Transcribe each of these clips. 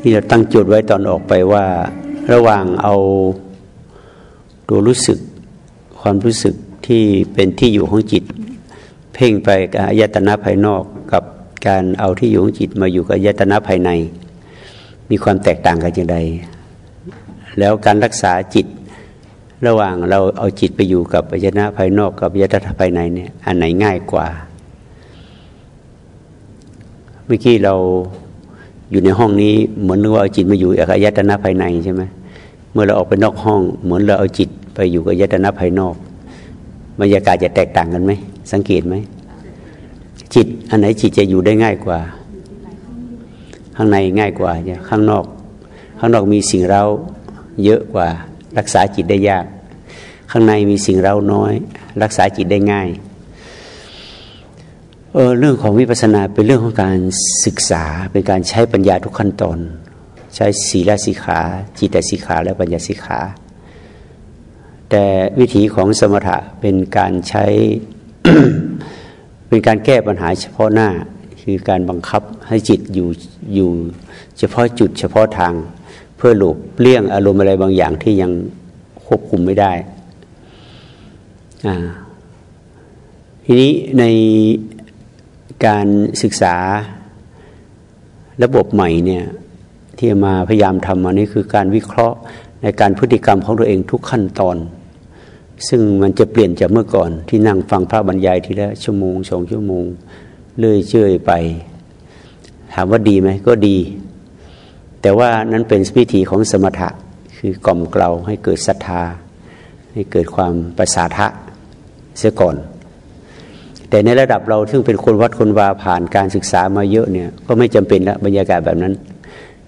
ที่เราตั้งจุดไว้ตอนออกไปว่า ระหว่างเอาตัวรู้สึกความรู้สึกที่เป็นที่อยู่ของจิต เพ่งไปกับอายตนะภายนอกกับการเอาที่อยู่ของจิตมาอยู่กับอายตนะภายใน มีความแตกต่างกันอย่างไรแล้วการรักษาจิต ระหว่างเราเอาจิตไปอยู่กับอายตนะภายนอก กับอายตนะภายในเนี่ยอันไหนง่ายกว่า เมื่อกี้เรา อยู่ในห้องนี้เหมือนว่าเอาจิตมาอยู่กับอายตนะภายในใช่ไหมเมื่อเราออกไปนอกห้อง เหมือนเราเอาจิตไปอยู่กับอายตนะภายนอกบรรยากาศจะแตกต่างกันไหมสังเกตไหมจิตอันไหนจิตจะอยู่ได้ง่ายกว่า ข้างในง่ายกว่าเนี่ยข้างนอก ข้างนอกมีสิ่งเราเยอะกว่า รักษาจิตได้ยาก ข้างในมีสิ่งเราน้อย รักษาจิตได้ง่าย เออเรื่องของวิปัสสนาเป็นเรื่องของการศึกษาเป็นการใช้ปัญญาทุกขั้นตอน ใช้ศีลสิกขา จิตสิกขา และปัญญาสิกขา แต่วิธีของสมถะเป็นการใช้เป็นการแก้ปัญหาเฉพาะหน้า คือการบังคับให้จิตอยู่อยู่เฉพาะจุดเฉพาะทาง เพื่อหลบเลี่ยงอารมณ์อะไรบางอย่างที่ยังควบคุมไม่ได้ทีนี้ใน การศึกษาระบบใหม่เนี่ยที่มาพยายามทำมานี่คือการวิเคราะห์ในการพฤติกรรมของตัวเองทุกขั้นตอน ซึ่งมันจะเปลี่ยนจากเมื่อก่อน ที่นั่งฟังพระบรรยายทีละชั่วโมงสองชั่วโมงเลื่อยเชื่อยไป ถามว่าดีไหมก็ดี แต่ว่านั้นเป็นวิธีของสมถะคือกล่อมเกลาให้เกิดศรัทธา ให้เกิดความประสาทะเสียก่อน แต่ในระดับเราซึ่งเป็นคนวัดคนวาผ่านการศึกษามาเยอะเนี่ยก็ไม่จำเป็นละบรรยากาศแบบนั้น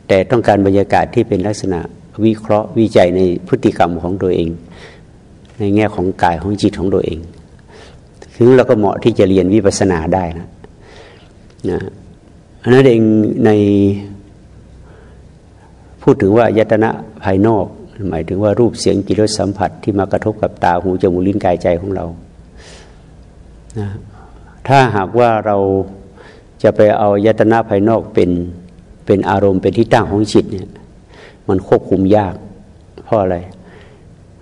แต่ต้องการบรรยากาศที่เป็นลักษณะวิเคราะห์วิจัยในพฤติกรรมของตัวเอง ในแง่ของกายของจิตของตัวเอง ถึงเราก็เหมาะที่จะเรียนวิปัสสนาได้นะนะอันนั้นเองในพูดถึงว่ายตนะภายนอก หมายถึงว่ารูปเสียงกิริสัมผัสที่มากระทบกับตาหูจมูกลิ้นกายใจของเรานะ ถ้าหากว่าเราจะไปเอายตนะภายนอกเป็นเป็นอารมณ์เป็นที่ตั้งของจิตเนี่ยมันควบคุมยาก เพราะอะไร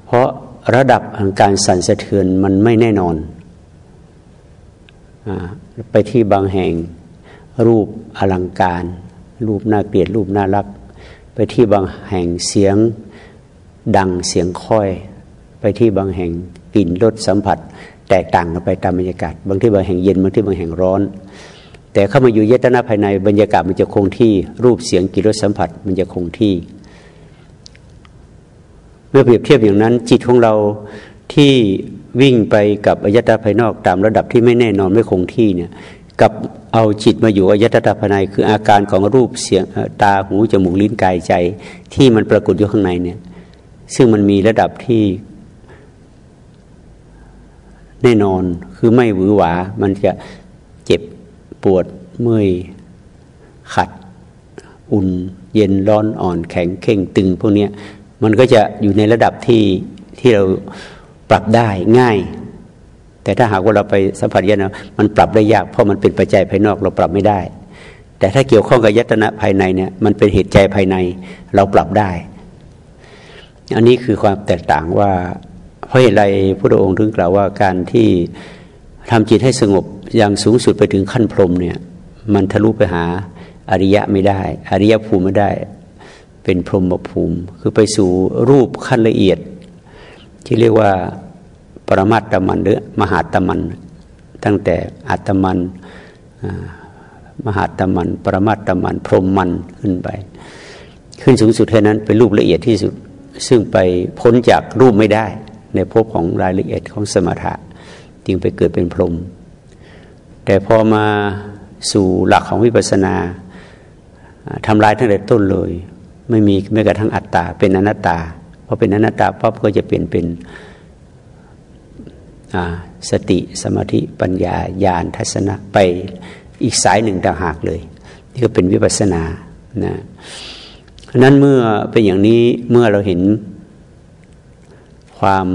เพราะระดับของการสั่นสะเทือนมันไม่แน่นอนอไปที่บางแห่งรูปอลังการ รูปน่าเกลียดรูปน่ารัก ไปที่บางแห่งเสียงดังเสียงค่อย ไปที่บางแห่งกลิ่นรสสัมผัส แตกต่างกันไปตามบรรยากาศ บางที่บางแห่งเย็นบางที่บางแห่งร้อน แต่เข้ามาอยู่เยตนาภายในบรรยากาศมันจะคงที่รูปเสียงกลิ่นรสสัมผัส มันจะคงที่ เมื่อเปรียบเทียบอย่างนั้น จิตของเราที่วิ่งไปกับอายตนะภายนอกตามระดับที่ไม่แน่นอนไม่คงที่เนี่ยกับเอาจิตมาอยู่อายตนะภายในคืออาการของรูปเสียงตาหูจมูกลิ้นกายใจ ที่มันปรากฏอยู่ข้างในเนี่ยซึ่งมันมีระดับที่ แน่นอนคือไม่หวือหวา มันจะเจ็บปวดเมื่อยขัด อุ่น เย็นร้อนอ่อนแข็งเข่งตึง พวกนี้มันก็จะอยู่ในระดับที่ที่เราปรับได้ง่าย แต่ถ้าหากว่าเราไปสัมผัสยานะมันปรับได้ยากเพราะมันเป็นปัจจัยภายนอกเราปรับไม่ได้ แต่ถ้าเกี่ยวข้องกับยตนะภายในเนี่ยมันเป็นเหตุใจภายในเราปรับได้ อันนี้คือความแตกต่างว่า เพราะเหตุไรพระองค์ถึงกล่าวว่าการที่ทำจิตให้สงบอย่างสูงสุดไปถึงขั้นพรมเนี่ยมันทะลุไปหาอริยะไม่ได้ อริยภูมิไม่ได้ เป็นพรหมภูมิ คือไปสู่รูปขั้นละเอียด ที่เรียกว่าปรมาตตมันหรือมหาตมัน ตั้งแต่อัตมันมหาตมัน ปรมาตตมัน พรหมมันขึ้นไป ขึ้นสูงสุดแค่นั้นเป็นรูปละเอียดที่สุด ซึ่งไปพ้นจากรูปไม่ได้ ในภพของรายละเอียดของสมถะ จึงไปเกิดเป็นพรหมแต่พอมาสู่หลักของวิปัสสนาทำลายตั้งแต่ต้นเลย ไม่มีแม้กระทั่งอัตตา เป็นอนัตตาพอเป็นอนัตตาปั๊บก็จะเปลี่ยนเป็นสติสมาธิปัญญาญาณทัศนะไปอีกสายหนึ่งต่างหากเลยนี่ก็เป็นวิปัสสนานะนั้นเมื่อเป็นอย่างนี้เมื่อเราเห็น ความ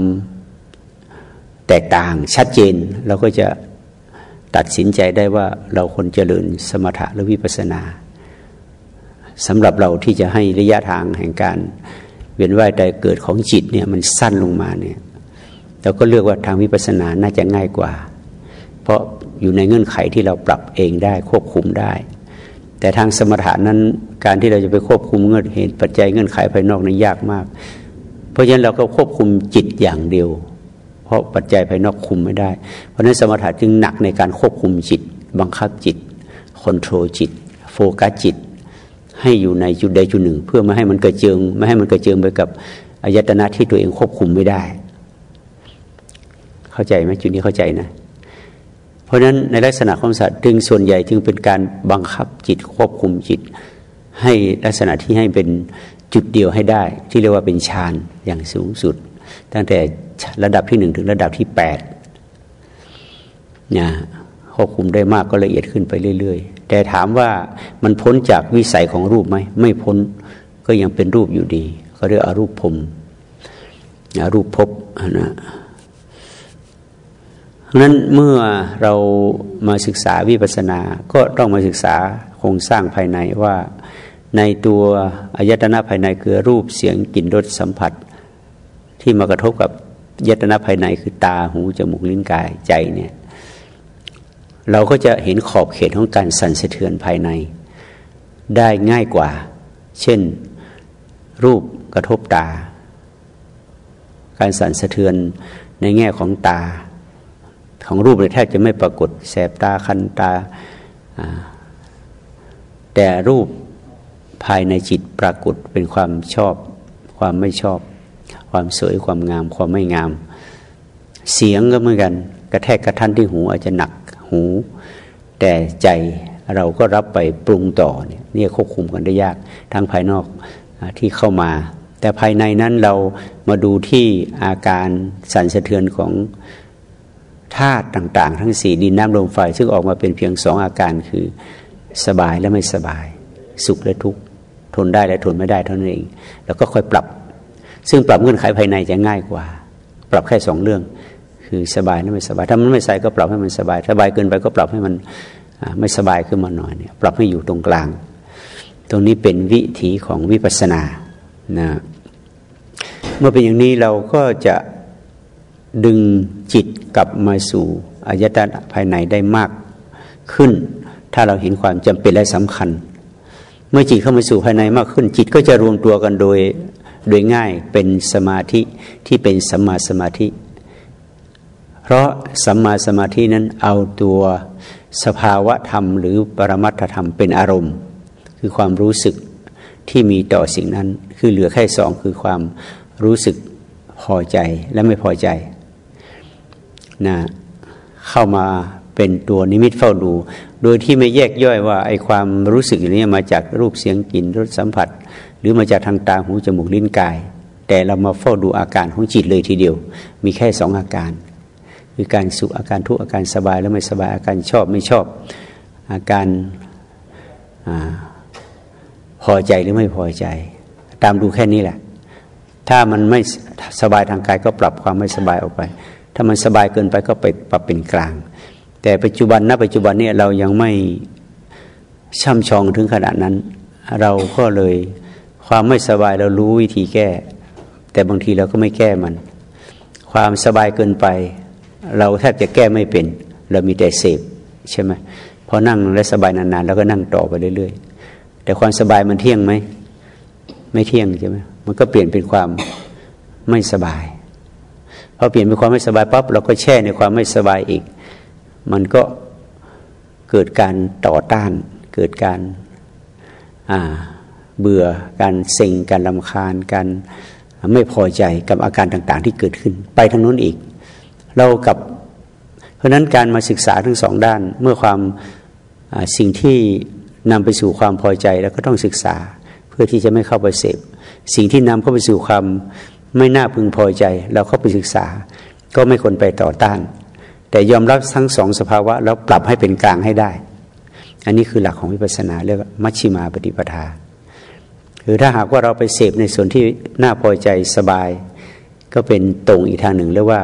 แตกต่างชัดเจน เราก็จะตัดสินใจได้ว่าเราควรเจริญสมถะหรือวิปัสนาสำหรับเราที่จะให้ระยะทางแห่งการเวียนว่ายแต่เกิดของจิตเนี่ยมันสั้นลงมาเนี่ยเราก็เลือกว่าทางวิปัสสนาน่าจะง่ายกว่า เพราะอยู่ในเงื่อนไขที่เราปรับเองได้ควบคุมได้ แต่ทางสมถะนั้นการที่เราจะไปควบคุมเงื่อนเหตุปัจจัยเงื่อนไขภายนอกนั้นยากมาก เพราะฉะนั้นเราก็ควบคุมจิตอย่างเดียว เพราะปัจจัยภายนอกคุมไม่ได้ เพราะฉะนั้นสมถะจึงหนักในการควบคุมจิต บังคับจิต control จิต โฟกัสจิต ให้อยู่ในจุดใดจุดหนึ่ง เพื่อไม่ให้มันกระเจิง ไม่ให้มันกระเจิงไปกับอายตนะที่ตัวเองควบคุมไม่ได้ เข้าใจไหมจุดนี้เข้าใจนะ เพราะฉะนั้นในลักษณะของสมถะจึงส่วนใหญ่จึงเป็นการบังคับจิตควบคุมจิต ให้ลักษณะที่ให้เป็น จุดเดียวให้ได้ ที่เรียกว่าเป็นฌานอย่างสูงสุด ตั้งแต่ระดับที่หนึ่งถึงระดับที่แปดเนี่ยควบคุมได้มากก็ละเอียดขึ้นไปเรื่อย ๆ แต่ถามว่ามันพ้นจากวิสัยของรูปไหมไม่พ้นก็ยังเป็นรูปอยู่ดี ก็เรียกอรูปพรมอรูปภพนะนั้นเมื่อเรามาศึกษาวิปัสสนา ก็ต้องมาศึกษาโครงสร้างภายในว่า ในตัวอายตนะภายในคือรูปเสียงกลิ่นรสสัมผัส ที่มากระทบกับยตนะภายในคือตาหูจมูกลิ้นกายใจเนี่ยเราก็จะเห็นขอบเขตของการสั่นสะเทือนภายใน ได้ง่ายกว่า เช่น รูปกระทบตา การสั่นสะเทือนในแง่ของตา ของรูปเลยแทบจะไม่ปรากฏแสบตาคันตา แต่รูป ภายในจิตปรากฏเป็นความชอบ ความไม่ชอบ ความสวยความงาม ความไม่งาม เสียงก็เหมือนกัน กระแทกกระทันที่หูอาจจะหนักหู แต่ใจเราก็รับไปปรุงต่อเนี่ยนี่ควบคุมกันได้ยากทางภายนอกที่เข้ามา แต่ภายในนั้นเรามาดูที่อาการสั่นสะเทือนของธาตุต่าง ๆ ทั้งสี่ดินน้ำลมไฟซึ่งออกมาเป็นเพียงสองอาการคือสบายและไม่สบาย สุขและทุกข์ ทนได้และทนไม่ได้เท่านั้นเอง แล้วก็ค่อยปรับ ซึ่งปรับเงื่อนไขภายในจะง่ายกว่า ปรับแค่สองเรื่อง คือสบายและไม่สบายถ้ามันไม่ใส่ก็ปรับให้มันสบาย สบายเกินไปก็ปรับให้มันไม่สบายขึ้นมาหน่อยเนี่ยปรับให้อยู่ตรงกลาง ตรงนี้เป็นวิถีของวิปัสสนานะเมื่อเป็นอย่างนี้เราก็จะดึงจิตกลับมาสู่อายตนะภายในได้มากขึ้น ถ้าเราเห็นความจำเป็นและสำคัญ เมื่อจิตเข้ามาสู่ภายในมากขึ้น จิตก็จะรวมตัวกันโดยโดยง่ายเป็นสมาธิที่เป็นสัมมาสมาธิ เพราะสัมมาสมาธินั้นเอาตัวสภาวะธรรม หรือปรมัตถธรรมเป็นอารมณ์ คือความรู้สึกที่มีต่อสิ่งนั้น คือเหลือแค่สองคือความรู้สึกพอใจและไม่พอใจนะเข้ามาเป็นตัวนิมิตเฝ้าดู โดยที่ไม่แยกย่อยว่าไอ้ความรู้สึกอย่างนี้มาจากรูปเสียงกลิ่นรสสัมผัส หรือมาจากทางตาหูจมูกลิ้นกาย แต่เรามาเฝ้าดูอาการของจิตเลยทีเดียว มีแค่สองอาการ คือการสุขอาการทุกข์อาการสบายแล้วไม่สบายอาการชอบไม่ชอบ อาการอพอใจหรือไม่พอใจ ตามดูแค่นี้แหละ ถ้ามันไม่สบายทางกายก็ปรับความไม่สบายออกไป ถ้ามันสบายเกินไปก็ไปปรับเป็นกลาง แต่ปัจจุบันณปัจจุบันเนี้เรายังไม่ช่ำชองถึงขนาดนั้น เราก็เลยความไม่สบายเรารู้วิธีแก้ แต่บางทีเราก็ไม่แก้มัน ความสบายเกินไป เราแทบจะแก้ไม่เป็น เรามีแต่เสพใช่ไหมพอนั่งแล้วสบายนานๆ แล้วก็นั่งต่อไปเรื่อยๆ แต่ความสบายมันเที่ยงไหม ไม่เที่ยงใช่ไหมมันก็เปลี่ยนเป็นความไม่สบายพอเปลี่ยนเป็นความไม่สบายปั๊บเราก็แช่ในความไม่สบายอีก มันก็เกิดการต่อต้าน เกิดการเบื่อการเซ็งการลำคาญการไม่พอใจกับอาการต่างๆ ที่เกิดขึ้น ไปทางนู้นอีก เรากับ เพราะนั้นการมาศึกษาทั้งสองด้าน เมื่อความสิ่งที่นำไปสู่ความพอใจแล้วก็ต้องศึกษา เพื่อที่จะไม่เข้าไปเสพสิ่งที่นำเข้าไปสู่ความไม่น่าพึงพอใจ เราเข้าไปศึกษา ก็ไม่ควรไปต่อต้าน แต่ยอมรับทั้งสองสภาวะ แล้วปรับให้เป็นกลางให้ได้ อันนี้คือหลักของวิปัสสนาเรียกมัชชิมาปฏิปทาคือถ้าหากว่าเราไปเสพในส่วนที่น่าพอใจสบาย ก็เป็นตรงอีกทางหนึ่งเรียกว่า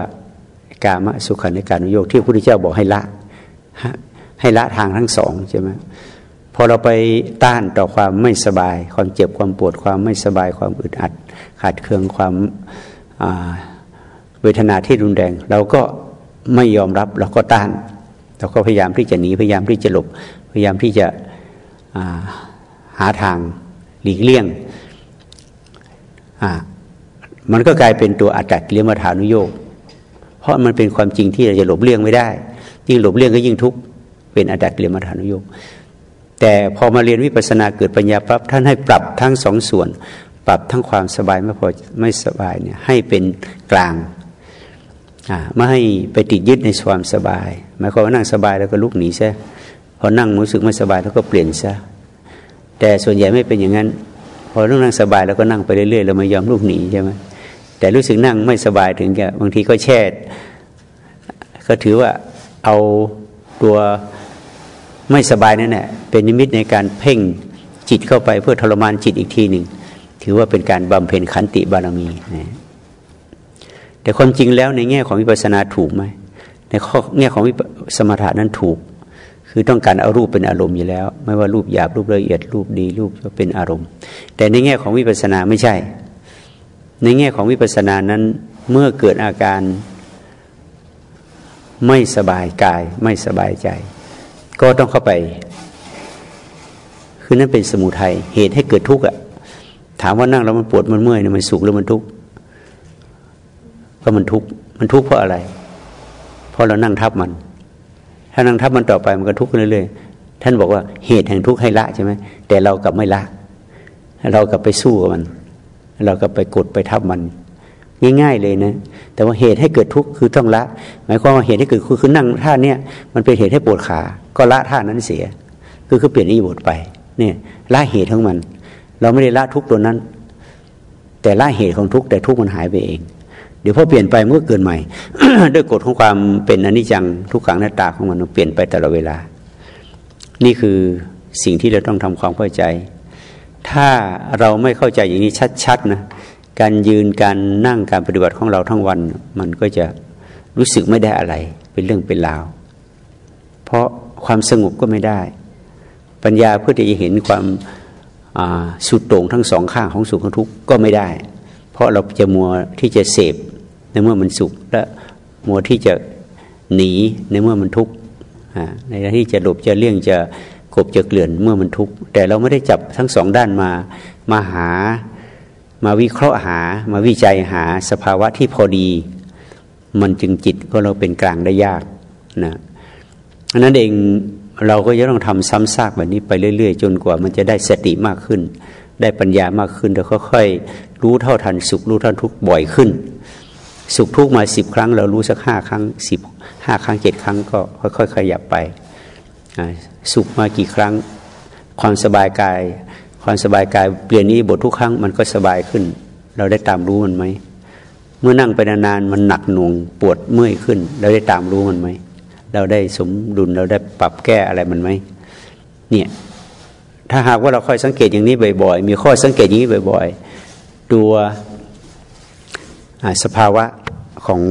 กามสุขันในการุโยกที่พระพุทธเจ้าบอกให้ละให้ละทางทั้งสองใช่ไหมพอพอเราไปต้านต่อความไม่สบาย ความเจ็บความปวดความไม่สบายความอึดอัด ขาดเคืองความเวทนาที่รุนแรงเราก็ ไม่ยอมรับเราก็ต้าน เราก็พยายามที่จะหนีพยายามที่จะหลบ พยายามที่จะหาทางหลีกเลี่ยงมันก็กลายเป็นตัวอัตตกิลมัฐานุโยกเพราะมันเป็นความจริงที่เราจะหลบเลี่ยงไม่ได้ ยิ่งหลบเลี่ยงก็ยิ่งทุกข์เป็นอัตตกิลมัฐานุโยกแต่พอมาเรียนวิปัสสนาเกิดปัญญาปั๊บท่านให้ปรับทั้งสองส่วน ปรับทั้งความสบายไม่พอไม่สบายเนี่ยให้เป็นกลาง ไม่ให้ไปติดยึดในความสบาย หมายความว่านั่งสบายแล้วก็ลุกหนีซะพอนั่งรู้สึกไม่สบายแล้วก็เปลี่ยนซะแต่ส่วนใหญ่ไม่เป็นอย่างนั้น พอนั่งสบายแล้วก็นั่งไปเรื่อยๆเราไม่ยอมลุกหนีใช่ไหมแต่รู้สึกนั่งไม่สบายถึงแกบางทีก็แช่ ก็ถือว่าเอาตัวไม่สบายนั่นแหละเป็นนิมิตในการเพ่งจิตเข้าไปเพื่อทรมานจิตอีกทีหนึ่งถือว่าเป็นการบำเพ็ญขันติบารมีนะ แต่ความจริงแล้วในแง่ของวิปัสสนาถูกไหมในข้อแง่ของวิสมถะนั้นถูก คือต้องการเอารูปเป็นอารมณ์อยู่แล้ว ไม่ว่ารูปหยาบรูปละเอียดรูปดีรูปจะเป็นอารมณ์ แต่ในแง่ของวิปัสสนาไม่ใช่ ในแง่ของวิปัสสนานั้นเมื่อเกิดอาการไม่สบายกายไม่สบายใจ ก็ต้องเข้าไป คือนั่นเป็นสมุทัยเหตุให้เกิดทุกข์อะถามว่านั่งแล้วมันปวดมันเมื่อยมันสุขหรือมันทุกข์ ก็มันทุกข์มันทุกข์เพราะอะไร เพราะเรานั่งทับมัน ถ้านั่งทับมันต่อไปมันก็ทุกข์เรื่อยๆท่านบอกว่าเหตุแห่งทุกข์ให้ละใช่ไหมแต่เรากลับไม่ละ เรากลับไปสู้กับมัน เราก็ไปกดไปทับมัน ง่าย ๆ เลยนะ แต่ว่าเหตุให้เกิดทุกข์คือต้องละ หมายความว่าเหตุให้เกิดคือนั่งท่าเนี้ยมันเป็นเหตุให้ปวดขา ก็ละท่านั้นเสีย คือคือเปลี่ยนอิบทไป เนี่ยละเหตุของมัน เราไม่ได้ละทุกตัวนั้น แต่ละเหตุของทุกแต่ทุกมันหายไปเอง เดี๋ยวพอเปลี่ยนไปเมื่อเกินใหม่ ด้วยกฎของความเป็นอนิจจังทุกขังหน้าตาของมันเปลี่ยนไปตลอดเวลา นี่คือสิ่งที่เราต้องทำความเข้าใจ ถ้าเราไม่เข้าใจอย่างนี้ชัดๆนะการยืนการนั่งการปฏิบัติของเราทั้งวัน มันก็จะรู้สึกไม่ได้อะไร เป็นเรื่องเป็นราว เพราะความสงบก็ไม่ได้ ปัญญาเพื่อที่จะเห็นความสุดโต่งทั้งสองข้างของสุขของทุกข์ก็ไม่ได้ เพราะเราจะมัวที่จะเสพ ในเมื่อมันสุขและมัวที่จะหนีในเมื่อมันทุกข์ในที่จะหลบจะเลี่ยงจะกบจะเกลื่อนเมื่อมันทุกข์แต่เราไม่ได้จับทั้งสองด้านมามาหามาวิเคราะห์หามาวิจัยหาสภาวะที่พอดี มันจึงจิตก็เราเป็นกลางได้ยากนะอันนั้นเองเราก็จะต้องทำซ้ำซากแบบนี้ไปเรื่อย ๆ จนกว่ามันจะได้สติมากขึ้น ได้ปัญญามากขึ้นแล้วค่อยๆรู้เท่าทันสุขรู้เท่าทุกข์บ่อยขึ้น สุขทุกข์มาสิบครั้ง เรารู้สักห้าครั้งสิบห้าครั้งเจ็ดครั้งก็ค่อยๆขยับไป สุขมากี่ครั้ง ความสบายกาย ความสบายกายเปลี่ยนนี้บททุกครั้งมันก็สบายขึ้น เราได้ตามรู้มันไหมเมื่อนั่งไปนานๆมันหนักหน่วงปวดเมื่อยขึ้น เราได้ตามรู้มันไหมเราได้สมดุลเราได้ปรับแก้อะไรมันไหมเนี่ยถ้าหากว่าเราคอยสังเกตอย่างนี้บ่อย ๆ มีข้อสังเกตอย่างนี้บ่อย ๆ ตัวสภาวะ ของ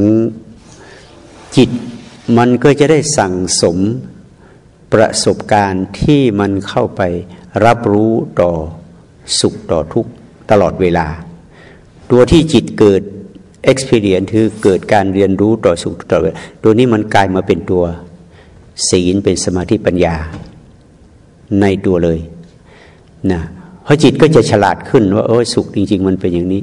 จิต มันก็จะได้สั่งสมประสบการณ์ที่มันเข้าไปรับรู้ต่อสุขต่อทุกข์ตลอดเวลา ตัวที่จิตเกิด experience คือเกิดการเรียนรู้ต่อสุขต่อตัวนี้มันกลายมาเป็นตัวศีลเป็นสมาธิปัญญา ในตัวเลยนะเพราะจิตก็จะฉลาดขึ้นว่าโอ้สุขจริง ๆ มันเป็นอย่างนี้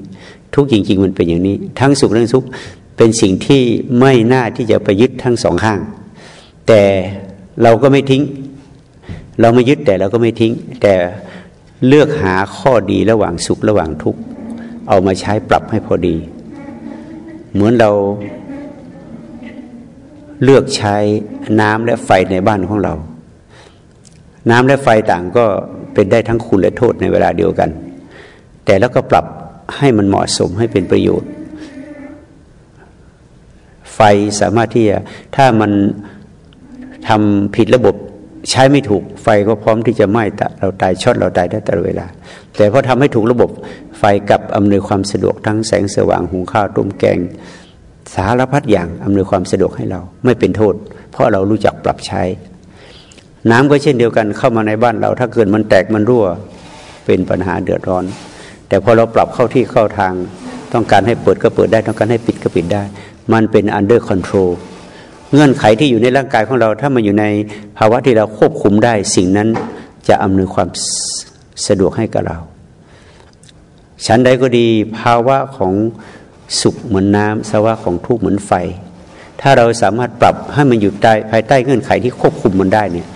ทุกจริง ๆ มันเป็นอย่างนี้ ทั้งสุขทั้งทุกข์ เป็นสิ่งที่ไม่น่าที่จะไปยึดทั้งสองข้าง แต่เราก็ไม่ทิ้ง เราไม่ยึดแต่เราก็ไม่ทิ้ง แต่เลือกหาข้อดีระหว่างสุขระหว่างทุกข์ เอามาใช้ปรับให้พอดี เหมือนเราเลือกใช้น้ำและไฟในบ้านของเรา น้ำและไฟต่างก็เป็นได้ทั้งคุณและโทษในเวลาเดียวกัน แต่แล้วก็ปรับให้มันเหมาะสมให้เป็นประโยชน์ ไฟสามารถที่จะถ้ามันทำผิดระบบใช้ไม่ถูกไฟก็พร้อมที่จะไหม้เราตายช็อตเราตายได้ตลอดเวลา แต่พอทำให้ถูกระบบไฟกับอำนวยความสะดวกทั้งแสงสว่างหุงข้าวต้มแกง สารพัดอย่างอำนวยความสะดวกให้เราไม่เป็นโทษ เพราะเรารู้จักปรับใช้ น้ำก็เช่นเดียวกันเข้ามาในบ้านเรา ถ้าเกิดมันแตกมันรั่วเป็นปัญหาเดือดร้อน แต่พอเราปรับเข้าที่เข้าทาง ต้องการให้เปิดก็เปิดได้ ต้องการให้ปิดก็ปิดได้ มันเป็น under control เงื่อนไขที่อยู่ในร่างกายของเรา ถ้ามันอยู่ในภาวะที่เราควบคุมได้ สิ่งนั้นจะอำนวยความสะดวกให้กับเราฉันใดก็ดีภาวะของสุขเหมือนน้ำสภาวะของทุกข์เหมือนไฟ ถ้าเราสามารถปรับให้มันอยู่ใต้ภายใต้เงื่อนไขที่ควบคุมมันได้เนี่ย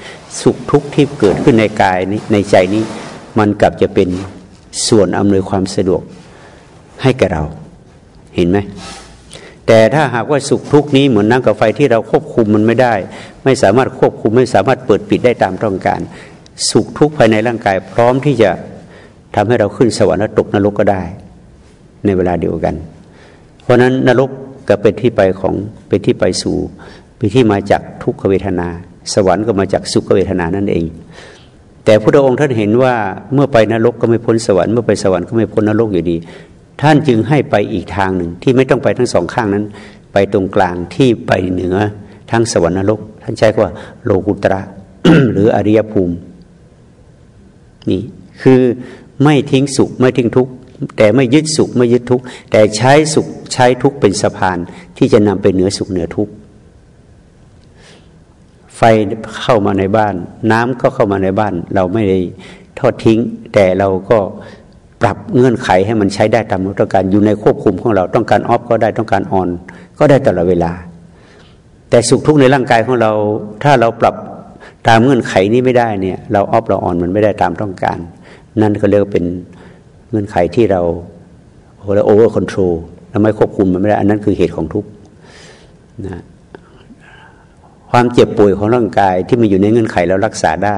สุขทุกข์ที่เกิดขึ้นในกายนี้ในใจนี้ มันกลับจะเป็นส่วนอำนวยความสะดวกให้แก่เรา เห็นไหม แต่ถ้าหากว่าสุขทุกข์นี้เหมือนน้ำกับไฟที่เราควบคุมมันไม่ได้ ไม่สามารถควบคุมไม่สามารถเปิดปิดได้ตามต้องการ สุขทุกข์ภายในร่างกาย พร้อมที่จะทำให้เราขึ้นสวรรค์และตกนรกก็ได้ ในเวลาเดียวกัน เพราะนั้นนรกก็เป็นที่ไปของเป็นที่ไปสู่เป็นที่มาจากทุกขเวทนา สวรรค์ก็มาจากสุขเวทนานั่นเอง แต่พระองค์ท่านเห็นว่าเมื่อไปนรกก็ไม่พ้นสวรรค์เมื่อไปสวรรค์ก็ไม่พ้นนรกอยู่ดี ท่านจึงให้ไปอีกทางหนึ่งที่ไม่ต้องไปทั้งสองข้างนั้น ไปตรงกลางที่ไปเหนือทั้งสวรรค์นรก ท่านใช้ว่าโลกุตระหรืออริยภูมินี่คือไม่ทิ้งสุขไม่ทิ้งทุกข์แต่ไม่ยึดสุขไม่ยึดทุกข์แต่ใช้สุขใช้ทุกข์เป็นสะพานที่จะนำไปเหนือสุขเหนือทุกข์ไฟเข้ามาในบ้าน น้ำก็เข้ามาในบ้าน เราไม่ได้ทอดทิ้ง แต่เราก็ ปรับเงื่อนไขให้มันใช้ได้ตามต้องการอยู่ในควบคุมของเราต้องการออฟก็ได้ต้องการออน ก็ได้ตลอดเวลา แต่สุขทุกข์ในร่างกายของเรา ถ้าเราปรับตามเงื่อนไขนี้ไม่ได้เนี่ย เรา off เรา on มันไม่ได้ตามต้องการ นั่นก็เรียกเป็นเงื่อนไขที่เราเรา over control เราไม่ควบคุมมันไม่ได้ อันนั้นคือเหตุของทุกข์นะความเจ็บป่วยของร่างกายที่มันอยู่ในเงื่อนไขเรารักษาได้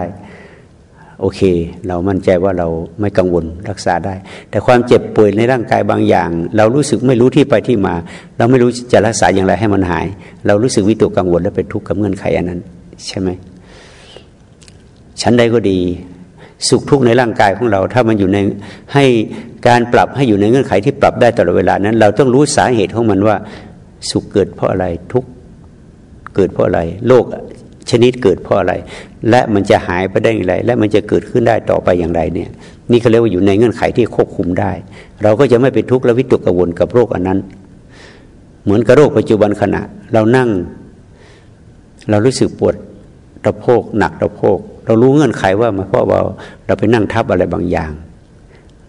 โอเค เรามั่นใจว่าเราไม่กังวลรักษาได้ แต่ความเจ็บป่วยในร่างกายบางอย่าง เรารู้สึกไม่รู้ที่ไปที่มา เราไม่รู้จะรักษาอย่างไรให้มันหาย เรารู้สึกวิตกกังวลและเป็นทุกข์กับเงื่อนไขอันนั้น ใช่ไหมชั้นใดก็ดี สุขทุกข์ในร่างกายของเรา ถ้ามันอยู่ในให้การปรับให้อยู่ในเงื่อนไขที่ปรับได้ตลอดเวลานั้น เราต้องรู้สาเหตุของมันว่า สุขเกิดเพราะอะไรทุกข์เกิดเพราะอะไรโรค ชนิดเกิดเพราะอะไร และมันจะหายไปได้อย่างไร และมันจะเกิดขึ้นได้ต่อไปอย่างไรเนี่ย นี่เขาเรียกว่าอยู่ในเงื่อนไขที่ควบคุมได้ เราก็จะไม่เป็นทุกข์และวิตกกังวลกับโรคอันนั้น เหมือนกับโรคปัจจุบันขณะ เรานั่ง เรารู้สึกปวดตะโพกหนักตะโพก เรารู้เงื่อนไขว่ามาเพราะว่าเราไปนั่งทับอะไรบางอย่าง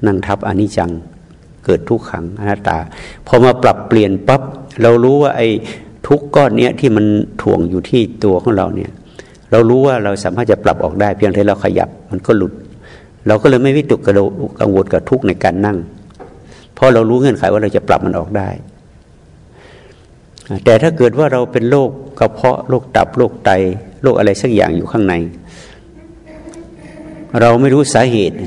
นั่งทับอนิจจังเกิดทุกขังอนัตตา พอมาปรับเปลี่ยนปั๊บเรารู้ว่าไอ้ ทุกก้อนเนี้ยที่มันถ่วงอยู่ที่ตัวของเราเนี่ย เรารู้ว่าเราสามารถจะปรับออกได้ เพียงแค่เราขยับมันก็หลุด เราก็เลยไม่วิตกกระโดกังวลกับทุกในการนั่ง เพราะเรารู้เงื่อนไขว่าเราจะปรับมันออกได้ แต่ถ้าเกิดว่าเราเป็นโรคกระเพาะโรคตับโรคไตโรคอะไรสักอย่างอยู่ข้างใน เราไม่รู้สาเหตุ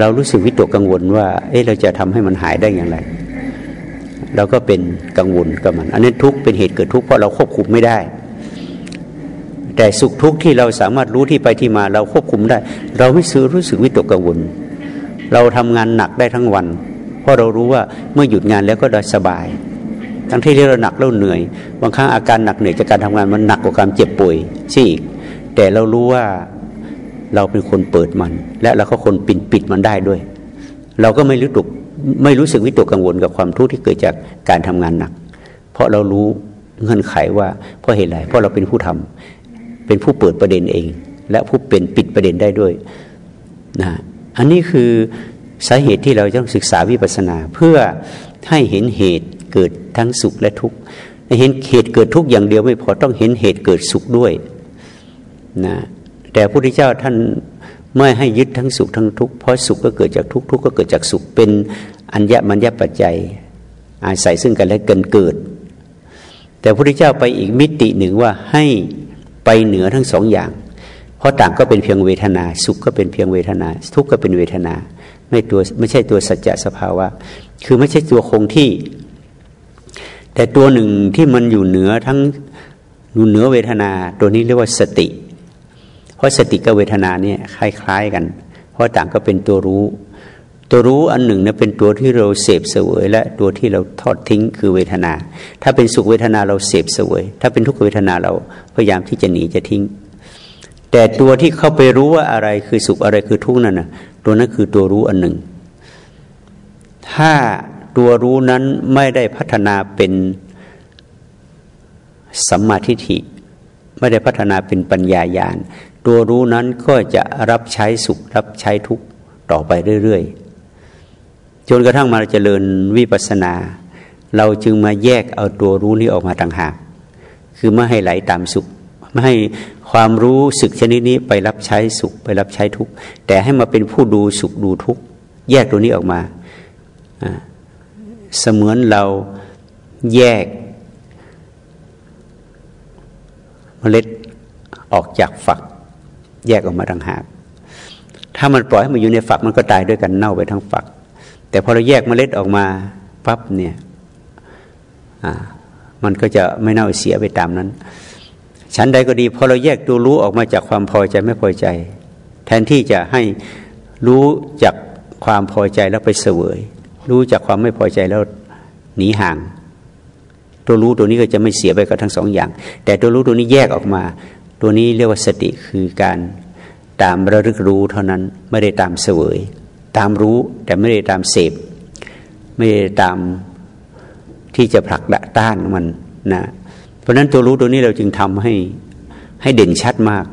เรารู้สึกวิตกกังวลว่า เอ๊ะเราจะทำให้มันหายได้อย่างไร เราก็เป็นกังวลกับมัน อันนี้ทุกเป็นเหตุเกิดทุกเพราะเราควบคุมไม่ได้ แต่สุขทุกข์ที่เราสามารถรู้ที่ไปที่มาเราควบคุมได้ เราไม่ซื้อรู้สึกวิตกกังวล เราทำงานหนักได้ทั้งวัน เพราะเรารู้ว่าเมื่อหยุดงานแล้วก็ได้สบาย ทั้งที่เราหนักเราเหนื่อย บางครั้งอาการหนักเหนื่อยจากการทำงานมันหนักกว่าการเจ็บป่วยสิแต่เรารู้ว่าเราเป็นคนเปิดมัน และเราก็คนปิดปิดมันได้ด้วย เราก็ไม่รู้ตก ไม่รู้สึกวิตกกังวลกับความทุกข์ที่เกิดจากการทำงานหนัก เพราะเรารู้เงื่อนไขว่าเพราะเหตุไรเพราะเราเป็นผู้ทำเป็นผู้เปิดประเด็นเอง และผู้เป็นปิดประเด็นได้ด้วยนะอันนี้คือสาเหตุที่เราต้องศึกษาวิปัสสนา เพื่อให้เห็นเหตุเกิดทั้งสุขและทุกข์เห็นเหตุเกิดทุกข์อย่างเดียวไม่พอต้องเห็นเหตุเกิดสุขด้วยนะแต่พระพุทธเจ้าท่านไม่ให้ยึดทั้งสุขทั้งทุกข์เพราะสุขก็เกิดจากทุกข์ทุกข์ก็เกิดจากสุขเป็น อัญญมัญญปัจจัย อาศัยซึ่งกันและกันเกิด แต่พระพุทธเจ้าไปอีกมิติหนึ่งว่าให้ไปเหนือทั้งสองอย่าง เพราะต่างก็เป็นเพียงเวทนา สุขก็เป็นเพียงเวทนา ทุกข์ก็เป็นเวทนา ไม่ตัวไม่ใช่ตัวสัจจะสภาวะ คือไม่ใช่ตัวคงที่ แต่ตัวหนึ่งที่มันอยู่เหนือทั้งอยู่เหนือเวทนา ตัวนี้เรียกว่าสติ เพราะสติกับเวทนาเนี่ยคล้าย ๆกัน เพราะต่างก็เป็นตัวรู้ ตัวรู้อันหนึ่งเนี่ยเป็นตัวที่เราเสพเสวย และตัวที่เราทอดทิ้งคือเวทนา ถ้าเป็นสุขเวทนาเราเสพเสวย ถ้าเป็นทุกขเวทนาเราพยายามที่จะหนีจะทิ้ง แต่ตัวที่เข้าไปรู้ว่าอะไรคือสุขอะไรคือทุกข์นั่นน่ะตัวนั้นคือตัวรู้อันหนึ่ง ถ้าตัวรู้นั้นไม่ได้พัฒนาเป็นสัมมาทิฏฐิไม่ได้พัฒนาเป็นปัญญาญาณตัวรู้นั้นก็จะรับใช้สุขรับใช้ทุกข์ต่อไปเรื่อยๆ จนกระทั่งมาเจริญวิปัสนา เราจึงมาแยกเอาตัวรู้นี้ออกมาต่างหาก คือไม่ให้ไหลตามสุข ไม่ให้ความรู้สึกชนิดนี้ไปรับใช้สุขไปรับใช้ทุกข์แต่ให้มาเป็นผู้ดูสุขดูทุกข์แยกตัวนี้ออกมาเสมือนเราแยกเมล็ดออกจากฝัก แยกออกมาต่างหาก ถ้ามันปล่อยให้มันอยู่ในฝักมันก็ตายด้วยกันเน่าไปทั้งฝัก แต่พอเราแยกเมล็ดออกมาปั๊บเนี่ยมันก็จะไม่เน่าเสียไปตามนั้น ชั้นใดก็ดีพอเราแยกตัวรู้ออกมาจากความพอใจไม่พอใจ แทนที่จะให้รู้จากความพอใจแล้วไปเสวย รู้จากความไม่พอใจแล้วหนีห่าง ตัวรู้ตัวนี้ก็จะไม่เสียไปกับทั้งสองอย่าง แต่ตัวรู้ตัวนี้แยกออกมา ตัวนี้เรียกว่าสติคือการตามระลึกรู้เท่านั้นไม่ได้ตามเสวย ตามรู้แต่ไม่ได้ตามเสพ ไม่ได้ตามที่จะผลักดะต้านมันนะเพราะนั้นตัวรู้ตัวนี้เราจึงทำให้ให้เด่นชัดมาก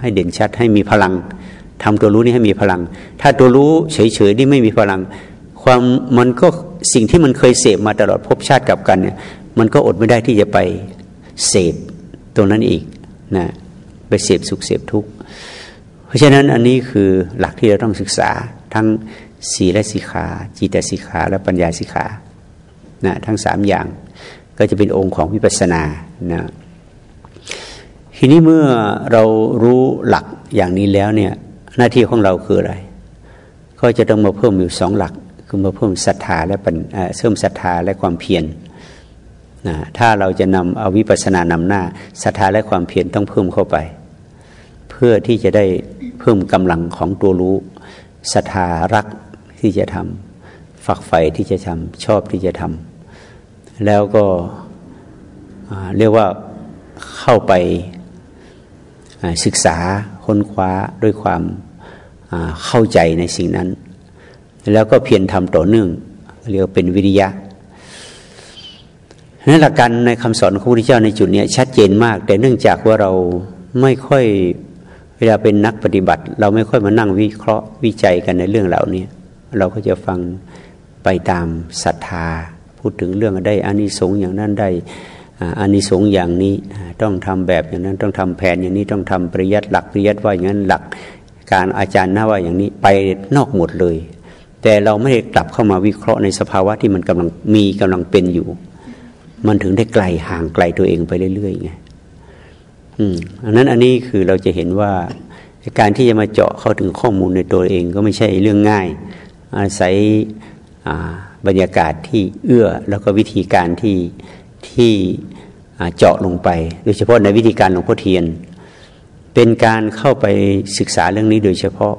ให้เด่นชัดให้มีพลังทำตัวรู้นี้ให้มีพลัง ถ้าตัวรู้เฉยๆที่ไม่มีพลัง ความมันก็สิ่งที่มันเคยเสพมาตลอดภพชาติกับกันเนี่ย มันก็อดไม่ได้ที่จะไปเสพตรงนั้นอีกนะไปเสพสุขเสพทุกข์ ราะฉะนั้นอันนี้คือหลักที่เราต้องศึกษา ทั้งศีลสิกขาจิตสิกขาและปัญญาสิกขานะทั้งสามอย่างก็จะเป็นองค์ของวิปัสสนานะทีนี้เมื่อเรารู้หลักอย่างนี้แล้วเนี่ยหน้าที่ของเราคืออะไร ก็จะต้องมาเพิ่มอยู่สองหลัก คือมาเพิ่มศรัทธาและเพิ่มศรัทธาและความเพียรนะถ้าเราจะนำเอาวิปัสสนานำหน้าศรัทธาและความเพียรต้องเพิ่มเข้าไป เพื่อที่จะได้ เพิ่มกำลังของตัวรู้ศรัทธารักที่จะทำฝักใฝ่ที่จะทำชอบที่จะทำแล้วก็เรียกว่าเข้าไปศึกษาค้นคว้าด้วยความเข้าใจในสิ่งนั้น แล้วก็เพียรทำต่อเนื่องเรียกว่าเป็นวิริยะนั้นหลักการในคำสอนของพระพุทธเจ้าในจุดนี้ชัดเจนมาก แต่เนื่องจากว่าเราไม่ค่อย ลาเป็นนักปฏิบัติ เราไม่ค่อยมานั่งวิเคราะห์วิจัยกันในเรื่องเหล่านี้เราก็จะฟังไปตามศรัทธา พูดถึงเรื่องได้อานิสงส์อย่างนั้นได้อานิสงส์อย่างนี้ต้องทำแบบอย่างนั้นต้องทำแผนอย่างนี้ต้องทำปริยัติหลักปริยัติว่าอย่างนั้นหลักการอาจารย์น่าว่าอย่างนี้ไปนอกหมดเลย แต่เราไม่ได้กลับเข้ามาวิเคราะห์ในสภาวะที่มันกำลังมีกำลังเป็นอยู่ มันถึงได้ไกลห่างไกลตัวเองไปเรื่อยๆไง อืมอันนั้นอันนี้คือเราจะเห็นว่าการที่จะมาเจาะเข้าถึงข้อมูลในตัวเองก็ไม่ใช่เรื่องง่าย อาศัยบรรยากาศที่เอื้อแล้วก็วิธีการที่ที่เจาะลงไป โดยเฉพาะในวิธีการหลวงพ่อเทียน เป็นการเข้าไปศึกษาเรื่องนี้โดยเฉพาะ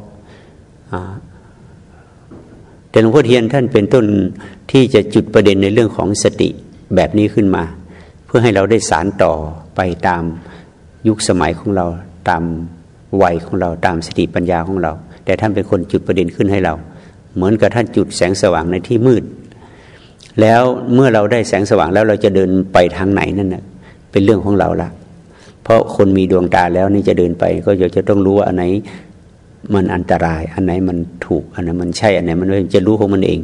แต่หลวงพ่อเทียนท่านเป็นต้นที่จะจุดประเด็นในเรื่องของสติแบบนี้ขึ้นมา เพื่อให้เราได้สารต่อไปตาม ยุคสมัยของเราตามวัยของเราตามสติปัญญาของเรา แต่ท่านเป็นคนจุดประเด็นขึ้นให้เรา เหมือนกับท่านจุดแสงสว่างในที่มืด แล้วเมื่อเราได้แสงสว่างแล้วเราจะเดินไปทางไหนนั่นนะเป็นเรื่องของเราละเพราะคนมีดวงตาแล้วนี่จะเดินไป ก็อยากจะต้องรู้ว่าอันไหนมันอันตราย อันไหนมันถูกอันไหนมันใช่อันไหนมันไม่จะรู้ของมันเอง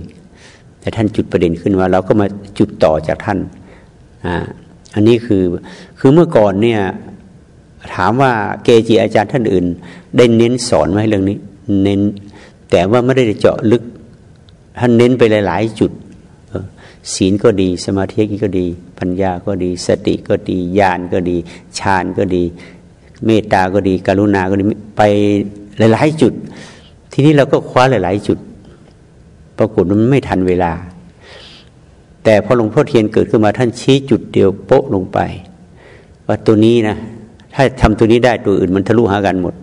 แต่ท่านจุดประเด็นขึ้นว่าเราก็มาจุดต่อจากท่านอ่าอันนี้คือคือเมื่อก่อนเนี่ย ถามว่าเกจิอาจารย์ท่านอื่น ได้เน้นสอนไว้เรื่องนี้ เน้น แต่ว่าไม่ได้เจาะลึก ท่านเน้นไปหลาย ๆ จุดศีลก็ดี สมาธิก็ดี ปัญญาก็ดี สติก็ดีญาณก็ดีฌานก็ดี เมตตาก็ดี กรุณาก็ดีไปหลาย ๆ จุด ทีนี้เราก็คว้าหลาย ๆ จุด ปรากฏมันไม่ทันเวลา แต่พอหลวงพ่อเทียนเกิดขึ้นมาท่านชี้จุดเดียวโป๊ะลงไป ว่าตัวนี้นะ ถ้าทำตัวนี้ได้ตัวอื่นมันทะลุหากันหมด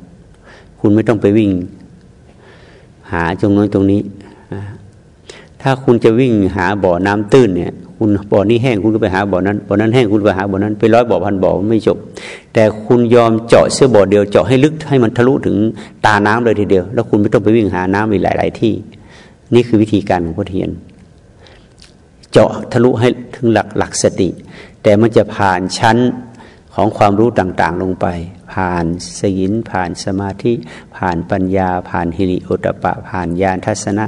คุณไม่ต้องไปวิ่ง หาตรงนั้นตรงนี้ ถ้าคุณจะวิ่งหาบ่อน้ำตื้นเนี่ย คุณบ่อนี้แห้งคุณก็ไปหาบ่อนั้นบ่อนั้นแห้งคุณไปหาบ่อนั้น ไปร้อยบ่อพันบ่อไม่จบ แต่คุณยอมเจาะเสื้อบ่อเดียวเจาะให้ลึกให้มันทะลุถึงตาน้ำเลยทีเดียว แล้วคุณไม่ต้องไปวิ่งหาน้ำอีกหลาย ๆ ที่ นี่คือวิธีการของพุทธเทียนเจาะทะลุให้ถึงหลักหลักสติ แต่มันจะผ่านชั้น ของความรู้ต่าง ๆ ลงไป ผ่านศีลผ่านสมาธิ ผ่านปัญญา ผ่านฮิริโอตปะ ผ่านญาณทัศนะ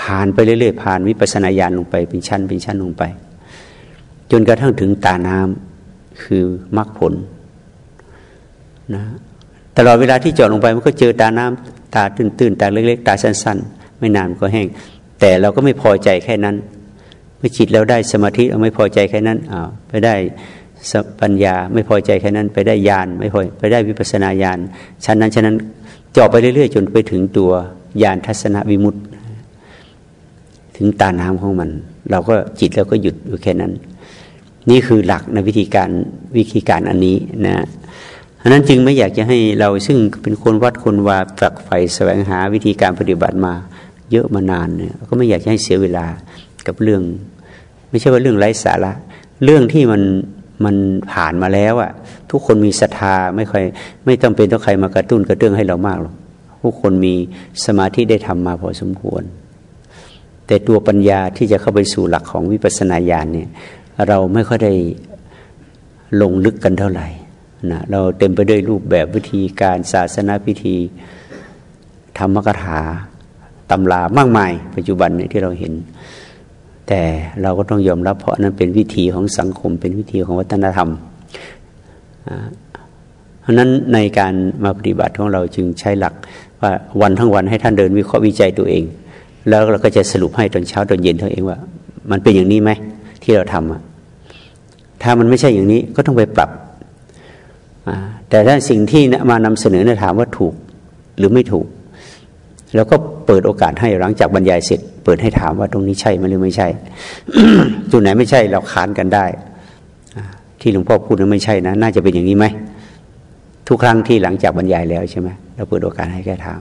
ผ่านไปเรื่อยๆผ่านวิปัสนาญาณลงไปเป็นชั้นเป็นชั้นลงไป จนกระทั่งถึงตาน้ำคือมรรคผลนะตลอดเวลาที่เจาะลงไปมันก็เจอตาน้ำตาตื้นๆตาเล็กๆ ตาสั้น ๆ ไม่นานก็แห้ง แต่เราก็ไม่พอใจแค่นั้นเมื่อจิตเราได้สมาธิเราไม่พอใจแค่นั้นอ้าวไปได้ ปัญญา ไม่พอใจแค่นั้นไปได้ญาณไม่พอไปได้วิปัสนาญาณชั้นนั้นชั้นนั้นเจาะไปเรื่อยๆ จนไปถึงตัวญาณทัศนวิมุตติ ถึงตาน้ำของมัน เราก็จิตเราก็หยุดอยู่แค่นั้น นี่คือหลักในวิธีการวิธีการอันนี้นะอันนั้นจึงไม่อยากจะให้เราซึ่งเป็นคนวัดคนวาตักไฟแสวงหาวิธีการปฏิบัติมาเยอะมานานเนี่ยก็ไม่อยากจะให้เสียเวลากับเรื่อง ไม่ใช่ว่าเรื่องไร้สาระ เรื่องที่มัน มันผ่านมาแล้วอะทุกคนมีศรัทธาไม่ค่อยไม่ต้องเป็นต้องใครมากระตุ้นกระเตื้องให้เรามากหรอกทุกคนมีสมาธิได้ทำมาพอสมควร แต่ตัวปัญญาที่จะเข้าไปสู่หลักของวิปัสสนาญาณเนี่ย เราไม่ค่อยได้ลงลึกกันเท่าไหร่นะเราเต็มไปด้วยรูปแบบวิธีการศาสนาพิธีธรรมกถาตำรามากมาย ปัจจุบันเนี่ยที่เราเห็น แต่เราก็ต้องยอมรับเพราะนั้นเป็นวิธีของสังคม เป็นวิธีของวัฒนธรรมเพราะนั้นในการมาปฏิบัติของเราจึงใช้หลักว่าวันทั้งวันให้ท่านเดินวิเคราะห์วิจัยตัวเอง แล้วเราก็จะสรุปให้ตอนเช้าตอนเย็นตัวเองว่า มันเป็นอย่างนี้ไหมที่เราทำถ้ามันไม่ใช่อย่างนี้ก็ต้องไปปรับแต่ถ้าสิ่งที่มานำเสนอเนี่ยถามว่าถูกหรือไม่ถูก แล้วก็เปิดโอกาสให้หลังจากบรรยายเสร็จ เปิดให้ถามว่าตรงนี้ใช่ไหมหรือไม่ใช่จุดไหนไม่ใช่เราค้านกันได้ที่หลวงพ่อพูดนั้นไม่ใช่นะ น่าจะเป็นอย่างนี้ไหมทุกครั้งที่หลังจากบรรยายแล้วใช่ไหมเราเปิดโอกาสให้แกถาม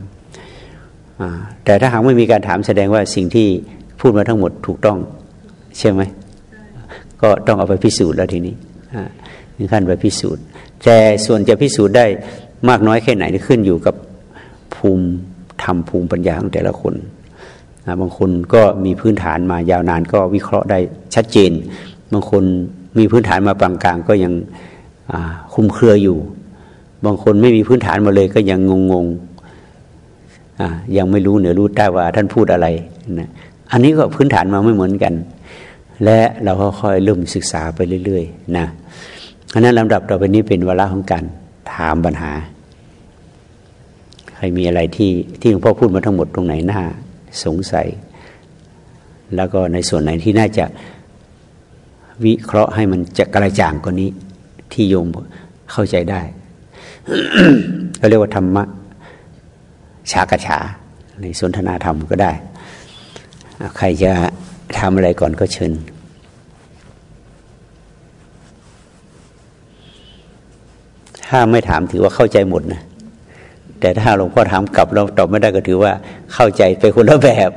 แต่ถ้าหากไม่มีการถามแสดงว่าสิ่งที่พูดมาทั้งหมดถูกต้อง ใช่ไหมก็ต้องเอาไปพิสูจน์แล้วทีนี้ถึงขั้นไปพิสูจน์ แต่ส่วนจะพิสูจน์ได้มากน้อยแค่ไหนขึ้นอยู่กับภูมิ ธรรมภูมิปัญญาของแต่ละคนนะบางคนก็มีพื้นฐานมายาวนานก็วิเคราะห์ได้ชัดเจน บางคนมีพื้นฐานมาปานกลางก็ยังคุมเครืออยู่ บางคนไม่มีพื้นฐานมาเลยก็ยังงงงยังไม่รู้เหนือรู้ใต้ว่าท่านพูดอะไรนะอันนี้ก็พื้นฐานมาไม่เหมือนกัน และเราก็ค่อยเริ่มศึกษาไปเรื่อยๆนะอันนั้นลำดับต่อไปนี้เป็นเวลาของการถามปัญหา ใครมีอะไรที่ที่หลวงพ่อพูดมาทั้งหมดตรงไหนหน้าสงสัย แล้วก็ในส่วนไหนที่น่าจะวิเคราะห์ให้มันจะกระจ่างกว่านี้ ที่โยมเข้าใจได้เขาเรียกว่าธรรมะชากระฉาในสนทนาธรรมก็ได้ ใครจะทำอะไรก่อนก็เชิญถ้าไม่ถามถือว่าเข้าใจหมดนะ แต่ถ้าหลวงพ่อถามกลับเราตอบไม่ได้ก็ถือว่า เข้าใจไปคนละแบบ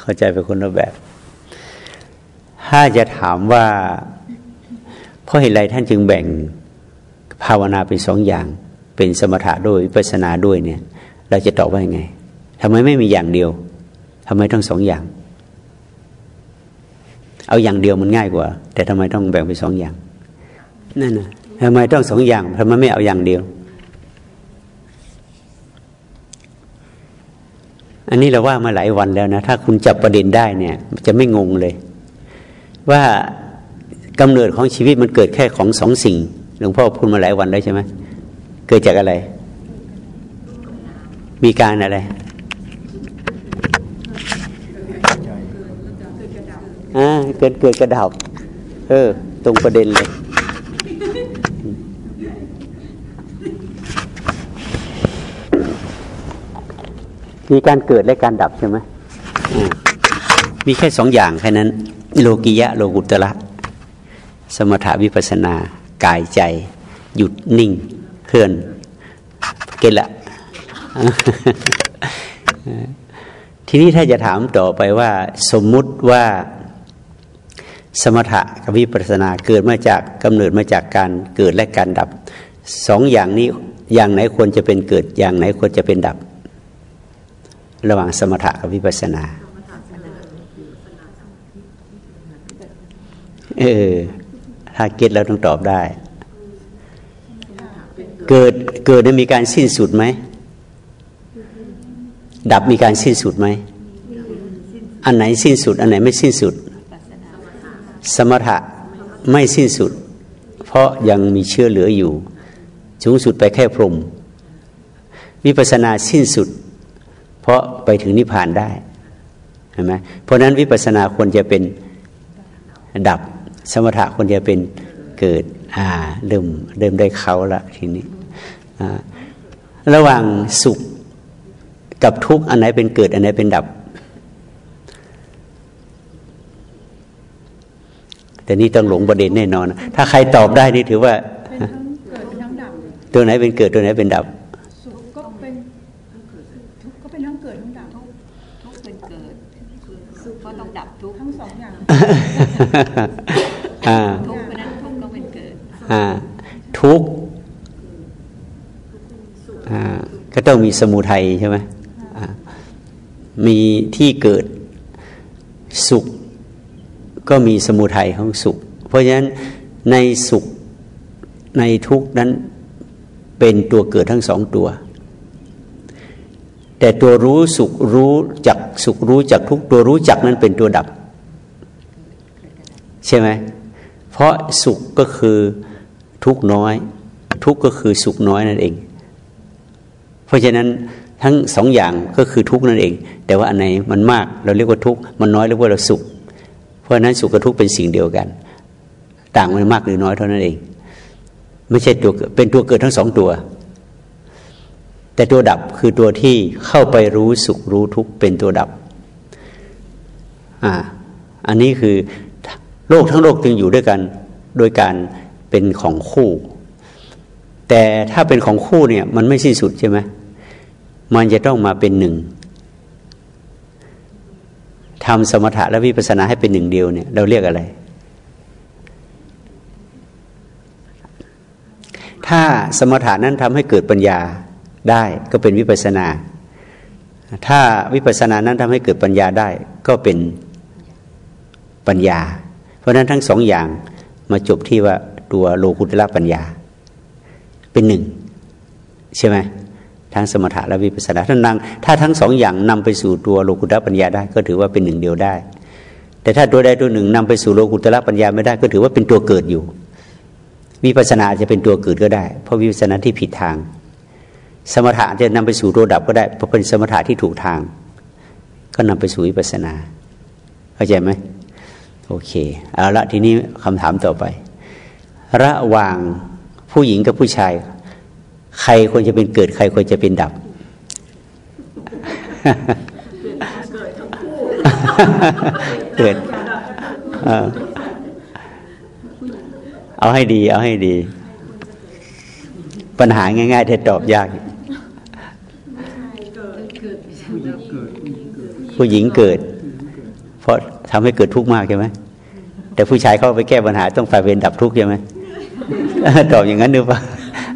เข้าใจไปคนละแบบ ถ้าจะถามว่าเพราะเหตุไรท่านจึงแบ่งภาวนาเป็นสองอย่าง เป็นสมถะด้วยวิปัสนาด้วยเนี่ย เราจะตอบว่ายังไงทำไมไม่มีอย่างเดียวทำไมต้องสองอย่าง เอาอย่างเดียวมันง่ายกว่า แต่ทำไมต้องแบ่งเป็นสองอย่างนั่นนะ ทำไมต้องสองอย่างทำไมไม่เอาอย่างเดียว อันนี้เราว่ามาหลายวันแล้วนะ ถ้าคุณจับประเด็นได้เนี่ย จะไม่งงเลย ว่ากำเนิดของชีวิตมันเกิดแค่ของสองสิ่งหลวงพ่อพูดมาหลายวันแล้วใช่ไหมเกิดจากอะไร มีการอะไรอ่าเกิดเกิดกระดับเออ ตรงประเด็นเลย มีการเกิดและการดับใช่ไหมมีแค่สองอย่างแค่นั้น โลกิยะโลกุตระสมถาวิปัสนากายใจ หยุดนิ่ง เคลื่อน เกละ ทีนี้ถ้าจะถามต่อไปว่า สมมุติว่าสมถะกับวิปัสสนาเกิดมาจากกำเนิดมาจากการเกิดและการดับสองอย่างนี้อย่างไหนควรจะเป็นเกิดอย่างไหนควรจะเป็นดับ ระหว่างสมถะกับวิปัสสนาเออถ้าเก็ตเราต้องตอบได้ เกิดเกิดได้มีการสิ้นสุดไหม ดับมีการสิ้นสุดไหม อันไหนสิ้นสุด อันไหนไม่สิ้นสุด สมถะไม่สิ้นสุด เพราะยังมีเชื้อเหลืออยู่สูงสุดไปแค่พรมวิปัสนาสิ้นสุด ราะไปถึงนิพพานได้เห็นไหมเพราะนั้นวิปัสนาควรจะเป็นดับสมถะควรจะเป็นเกิดอ่าเริ่มเริ่มได้เขาละทีนี้ระหว่างสุขกับทุกข์อันไหนเป็นเกิด อันไหนเป็นดับ แต่นี่ต้องหลงประเด็นแน่นอน ถ้าใครตอบได้นี่ถือว่า ตัวไหนเป็นเกิดตัวไหนเป็นดับ สุขก็เป็นทุกข์ก็เป็นทั้งเกิดทั้งดับ ทุกข์เป็นเกิดสุขก็ต้องดับทุกข์ ทั้งสองอย่าง อ่า ทุกนั้นทุกก็เป็นเกิดอ่าทุกข์อ่าก็ต้องมีสมุทัยใช่ไหมมีที่เกิดสุข ก็มีสมุทัยของสุข เพราะฉะนั้นในสุขในทุกนั้นเป็นตัวเกิดทั้งสองตัว แต่ตัวรู้สุขรู้จักสุขรู้จักทุกตัวรู้จักนั้นเป็นตัวดับ ใช่ไหมเพราะสุขก็คือทุกน้อย ทุกก็คือสุขน้อยนั่นเอง เพราะฉะนั้นทั้งสองอย่างก็คือทุกนั่นเอง แต่ว่าอันไหนมันมากเราเรียกว่าทุกมันน้อยเรียกว่าเราสุข เพราะฉะนั้นสุขกับทุกเป็นสิ่งเดียวกัน ต่างมันมากหรือน้อยเท่านั้นเอง ไม่ใช่ตัวเป็นตัวเกิดทั้งสองตัว แต่ตัวดับคือตัวที่เข้าไปรู้สุขรู้ทุกเป็นตัวดับอ่าอันนี้คือ โลกทั้งโลกจึงอยู่ด้วยกันโดยการเป็นของคู่ แต่ถ้าเป็นของคู่เนี่ยมันไม่สิ้นสุดใช่ไหมมันจะต้องมาเป็นหนึ่งทำสมถะและวิปัสสนาให้เป็นหนึ่งเดียวเนี่ยเราเรียกอะไร ถ้าสมถานั้นทำให้เกิดปัญญาได้ก็เป็นวิปัสนา ถ้าวิปัสนานั้นทำให้เกิดปัญญาได้ก็เป็นปัญญา ราะฉะนั้นทั้งสองอย่างมาจบที่ว่าตัวโลกุตละปัญญา เป็นหนึ่งใช่ไหมทั้งสมถะและวิปัสนาท่านนังถ้าทั้งสองอย่างนำไปสู่ตัวโลกุตละปัญญาได้ ก็ถือว่าเป็นหนึ่งเดียวได้ แต่ถ้าตัวใดตัวหนึ่งนำไปสู่โลกุตละปัญญาไม่ได้ ก็ถือว่าเป็นตัวเกิดอยู่ วิปัสนาจะเป็นตัวเกิดก็ได้ เพราะวิปัสนาที่ผิดทาง สมถะจะนำไปสู่ตัวดับก็ได้เพราะเป็นสมถะที่ถูกทาง ก็นำไปสู่วิปัสนา เข้าใจไหม โอเคเอาละทีนี้คำถามต่อไป ระหว่างผู้หญิงกับผู้ชาย ใครควรจะเป็นเกิด ใครควรจะเป็นดับเกิดเอาให้ดี เอาให้ดี ปัญหาง่ายๆแต่ตอบยาก ผู้หญิงเกิดเพ ราะทำให้เกิดทุกข์มากใช่ไหมแต่ผู้ชายเข้าไปแก้ปัญหาต้องฝ่ายเป็นดับทุกข์ใช่ไหมตอบอย่างนั้นหรือเปล่า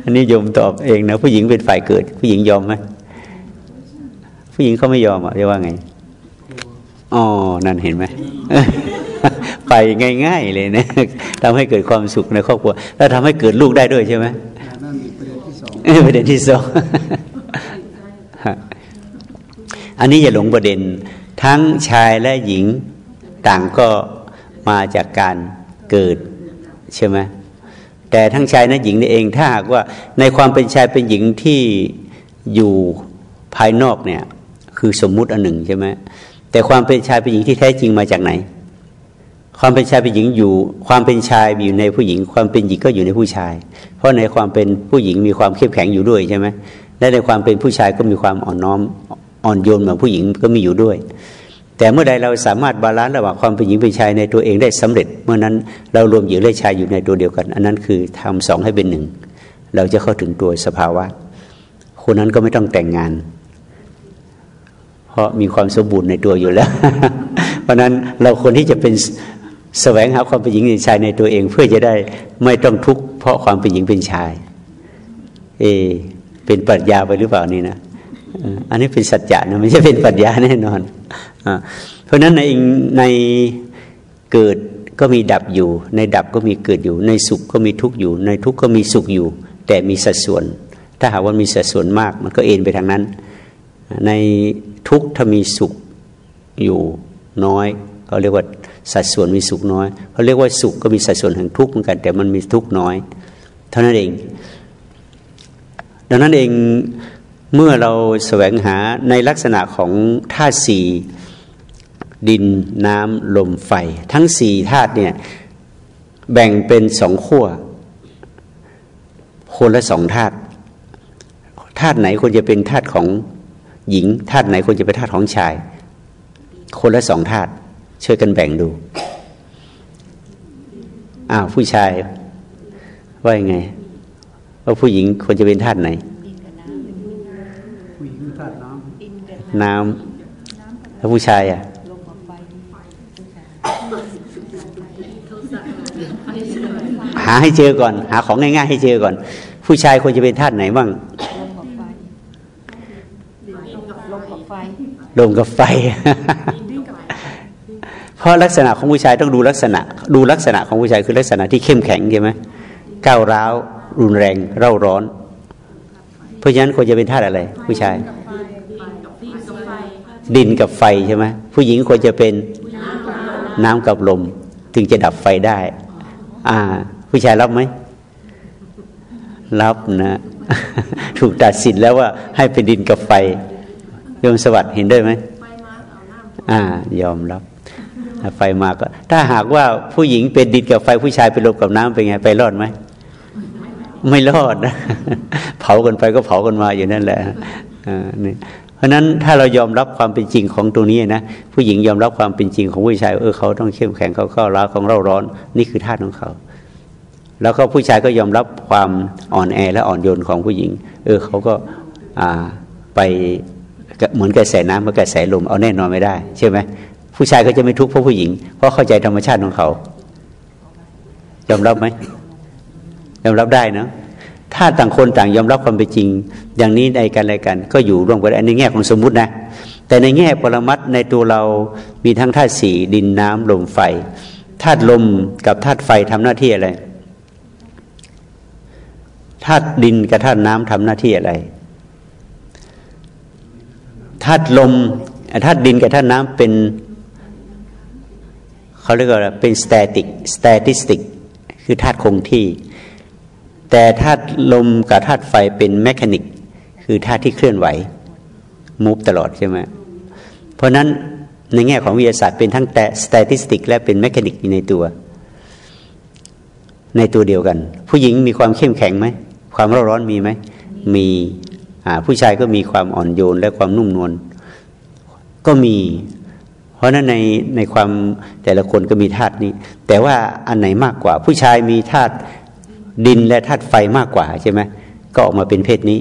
อันนี้โยมตอบเองนะผู้หญิงเป็นฝ่ายเกิด ผู้หญิงยอมไหมผู้หญิงเขาไม่ยอมอะเรียกว่าไงอ๋อนั่นเห็นไหมไปง่าย ๆ เลยนะทำให้เกิดความสุขในครอบครัว แล้วทำให้เกิดลูกได้ด้วยใช่ไหมนั่นประเด็นที่สองประเด็นที่สองอันนี้อย่าหลงประเด็น ทั้งชายและหญิงต่างก็มาจากการเกิดใช่ไหมแต่ทั้งชายและหญิงนี่เองถ้าหากว่าในความเป็นชายเป็นหญิงที่อยู่ภายนอกเนี่ยคือสมมุติอันหนึ่งใช่ไหมแต่ความเป็นชายเป็นหญิงที่แท้จริงมาจากไหน ความเป็นชายเป็นหญิงอยู่ ความเป็นชายอยู่ในผู้หญิง ความเป็นหญิงก็อยู่ในผู้ชาย เพราะในความเป็นผู้หญิงมีความเข้มแข็งอยู่ด้วยใช่ไหมและในความเป็นผู้ชายก็มีความอ่อนน้อม อ่อนโยนเหมือนผู้หญิงก็มีอยู่ด้วย แต่เมื่อใดเราสามารถ balance ระหว่างความเป็นหญิงเป็นชายในตัวเองได้สำเร็จ เมื่อนั้นเรารวมหญิงและชายอยู่ในตัวเดียวกัน อันนั้นคือทำสองให้เป็นหนึ่งเราจะเข้าถึงตัวสภาวะ คนนั้นก็ไม่ต้องแต่งงาน เพราะมีความสมบูรณ์ในตัวอยู่แล้ว เพราะนั้นเราควรที่จะเป็นแสวงหาความเป็นหญิงเป็นชายในตัวเอง เพื่อจะได้ไม่ต้องทุกข์เพราะความเป็นหญิงเป็นชาย เอ เป็นปรัชญาไปหรือเปล่านี่นะ อันนี้เป็นสัจจะนะไม่ใช่เป็นปรัชญาแน่นอนอเพราะฉะนั้นในในเกิดก็มีดับอยู่ ในดับก็มีเกิดอยู่ ในสุขก็มีทุกข์อยู่ ในทุกข์ก็มีสุขอยู่ แต่มีสัดส่วน ถ้าหากว่ามีสัดส่วนมาก มันก็เอ็นไปทางนั้น ในทุกข์ถ้ามีสุขอยู่น้อยเขาเรียกว่าสัดส่วนมีสุขน้อยเขาเรียกว่าสุขก็มีสัดส่วนแห่งทุกข์เหมือนกัน แต่มันมีทุกข์น้อย เท่านั้นเอง ดังนั้นเอง เมื่อเราแสวงหาในลักษณะของธาตุสี่ดินน้ำลมไฟ ทั้งสี่ธาตุเนี่ยแบ่งเป็นสองขั้วคนละสองธาตุธาตุไหนควรจะเป็นธาตุของหญิงธาตุไหนควรจะเป็นธาตุของชาย คนละสองธาตุช่วยกันแบ่งดูอ้าวผู้ชายว่ายังไง ว่าผู้หญิงควรจะเป็นธาตุไหนผู้หญิงธาตุน้ำ น้ำแล้วผู้ชายอะหาให้เจอก่อน หาของง่าย ๆ ให้เจอก่อน ผู้ชายควรจะเป็นธาตุไหนบ้างลมกับไฟ เพราะลักษณะของผู้ชายต้องดูลักษณะ ดูลักษณะของผู้ชายคือลักษณะที่เข้มแข็งใช่ไหมก้าวร้าว รุนแรง เร่าร้อน เพราะฉะนั้นควรจะเป็นธาตุอะไร ผู้ชาย ดินกับไฟใช่ไหมผู้หญิงควรจะเป็นน้ำกับลม ถึงจะดับไฟได้ อ่า ผู้ชายรับไหมรับนะ ถูกตัดสินแล้วว่าให้เป็นดินกับไฟโยมสวัสดิ์เห็นด้วยไหมอ่า ยอมรับไฟมาก็ ถ้าหากว่าผู้หญิงเป็นดินกับไฟผู้ชายเป็นลมกับน้ำเป็นไง ไปรอดไหมไม่รอดนะเผากันไปก็เผากันมาอยู่นั่นแหละอ่านี่เพ ราะฉะนั้นถ้าเรายอมรับความเป็นจริงของตรงนี้นะผู้หญิงยอมรับความเป็นจริงของผู้ชายเออเขาต้องเข้มแข็งเขาเข้าร้าของเราร้อน นี่คือธาตุของเขา แล้วก็ผู้ชายก็ยอมรับความอ่อนแอและอ่อนโยนของผู้หญิง เออเขาก็ไปเหมือนกระแสน้ำกับกระแสลมเอาแน่นอนไม่ได้ใช่ไหมผู้ชายก็จะไม่ทุกข์เพราะผู้หญิง เพราะเข้าใจธรรมชาติของเขายอมรับไหมยอมรับได้เนาะ ถ้าต่างคนต่างยอมรับความเป็นจริง อย่างนี้ในการอะไรกัน ก็อยู่ร่วมกันในแง่ของสมมุตินะ แต่ในแง่ปรมัตในตัวเรามีทั้งธาตุสี่ดินน้ำลมไฟธาตุลมกับธาตุไฟทำหน้าที่อะไรธาตุดินกับธาตุน้ำทำหน้าที่อะไรธาตุลมธาตุดินกับธาตุน้ำเป็นเขาเรียกว่าเป็น static statistic คือธาตุคงที่ แต่ธาตุลมกับธาตุไฟเป็นแมชานิก คือธาตุที่เคลื่อนไหวมูฟตลอดใช่ไหมเพราะนั้นในแง่ของวิทยาศาสตร์เป็นทั้งแต่ statistic และเป็นแมชานิกในตัว ในตัวเดียวกัน ผู้หญิงมีความเข้มแข็งไหมความร้อนร้อนมีไหมมีผู้ชายก็มีความอ่อนโยนและความนุ่มนวลก็มี เพราะนั้นในในความแต่ละคนก็มีธาตุนี้ แต่ว่าอันไหนมากกว่า ผู้ชายมีธาตุ ดินและธาตุไฟมากกว่าใช่ไหมก็ออกมาเป็นเพศนี้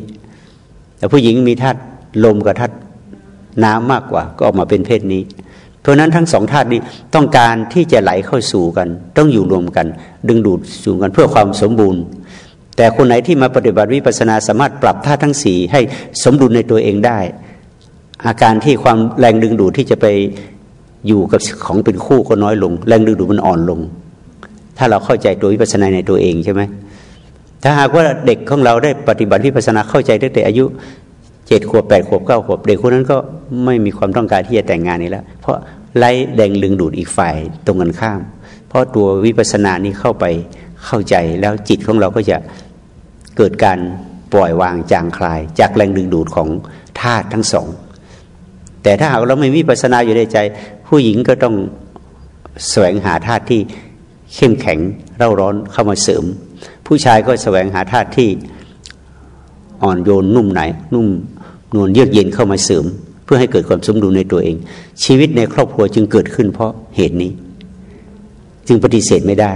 แต่ผู้หญิงมีธาตุลมกับธาตุน้ำมากกว่า ก็ออกมาเป็นเพศนี้ เพราะนั้นทั้งสองธาตุนี้ต้องการที่จะไหลเข้าสู่กัน ต้องอยู่รวมกัน ดึงดูดสู่กันเพื่อความสมบูรณ์ แต่คนไหนที่มาปฏิบัติวิปัสสนาสามารถปรับธาตุทั้งสี่ให้สมดุลในตัวเองได้ อาการที่ความแรงดึงดูดที่จะไปอยู่กับของเป็นคู่ก็น้อยลง แรงดึงดูดมันอ่อนลง ถ้าเราเข้าใจตัววิปัสสนาในตัวเองใช่ไหม ถ้าหากว่าเด็กของเราได้ปฏิบัติวิปัสสนาเข้าใจตั้งแต่อายุเจ็ดขวบแปดขวบเก้าขวบ เด็กคนนั้นก็ไม่มีความต้องการที่จะแต่งงานนี้แล้ว เพราะไล่แดงลึงดูดอีกฝ่ายตรงกันข้าม เพราะตัววิปัสสนานี้เข้าไปเข้าใจแล้วจิตของเราก็จะเกิดการปล่อยวางจางคลาย จากแรงดึงดูดของธาตุทั้งสอง แต่ถ้าหากเราไม่มีปัสนาอยู่ในใจ ผู้หญิงก็ต้องแสวงหาธาตุที่เข้มแข็งเร่าร้อนเข้ามาเสริม ผู้ชายก็แสวงหาธาตุที่อ่อนโยนนุ่มไหน นุ่มนวลเยือกเย็นเข้ามาเสริม เพื่อให้เกิดความสมดุลในตัวเอง ชีวิตในครอบครัวจึงเกิดขึ้นเพราะเหตุนี้ จึงปฏิเสธไม่ได้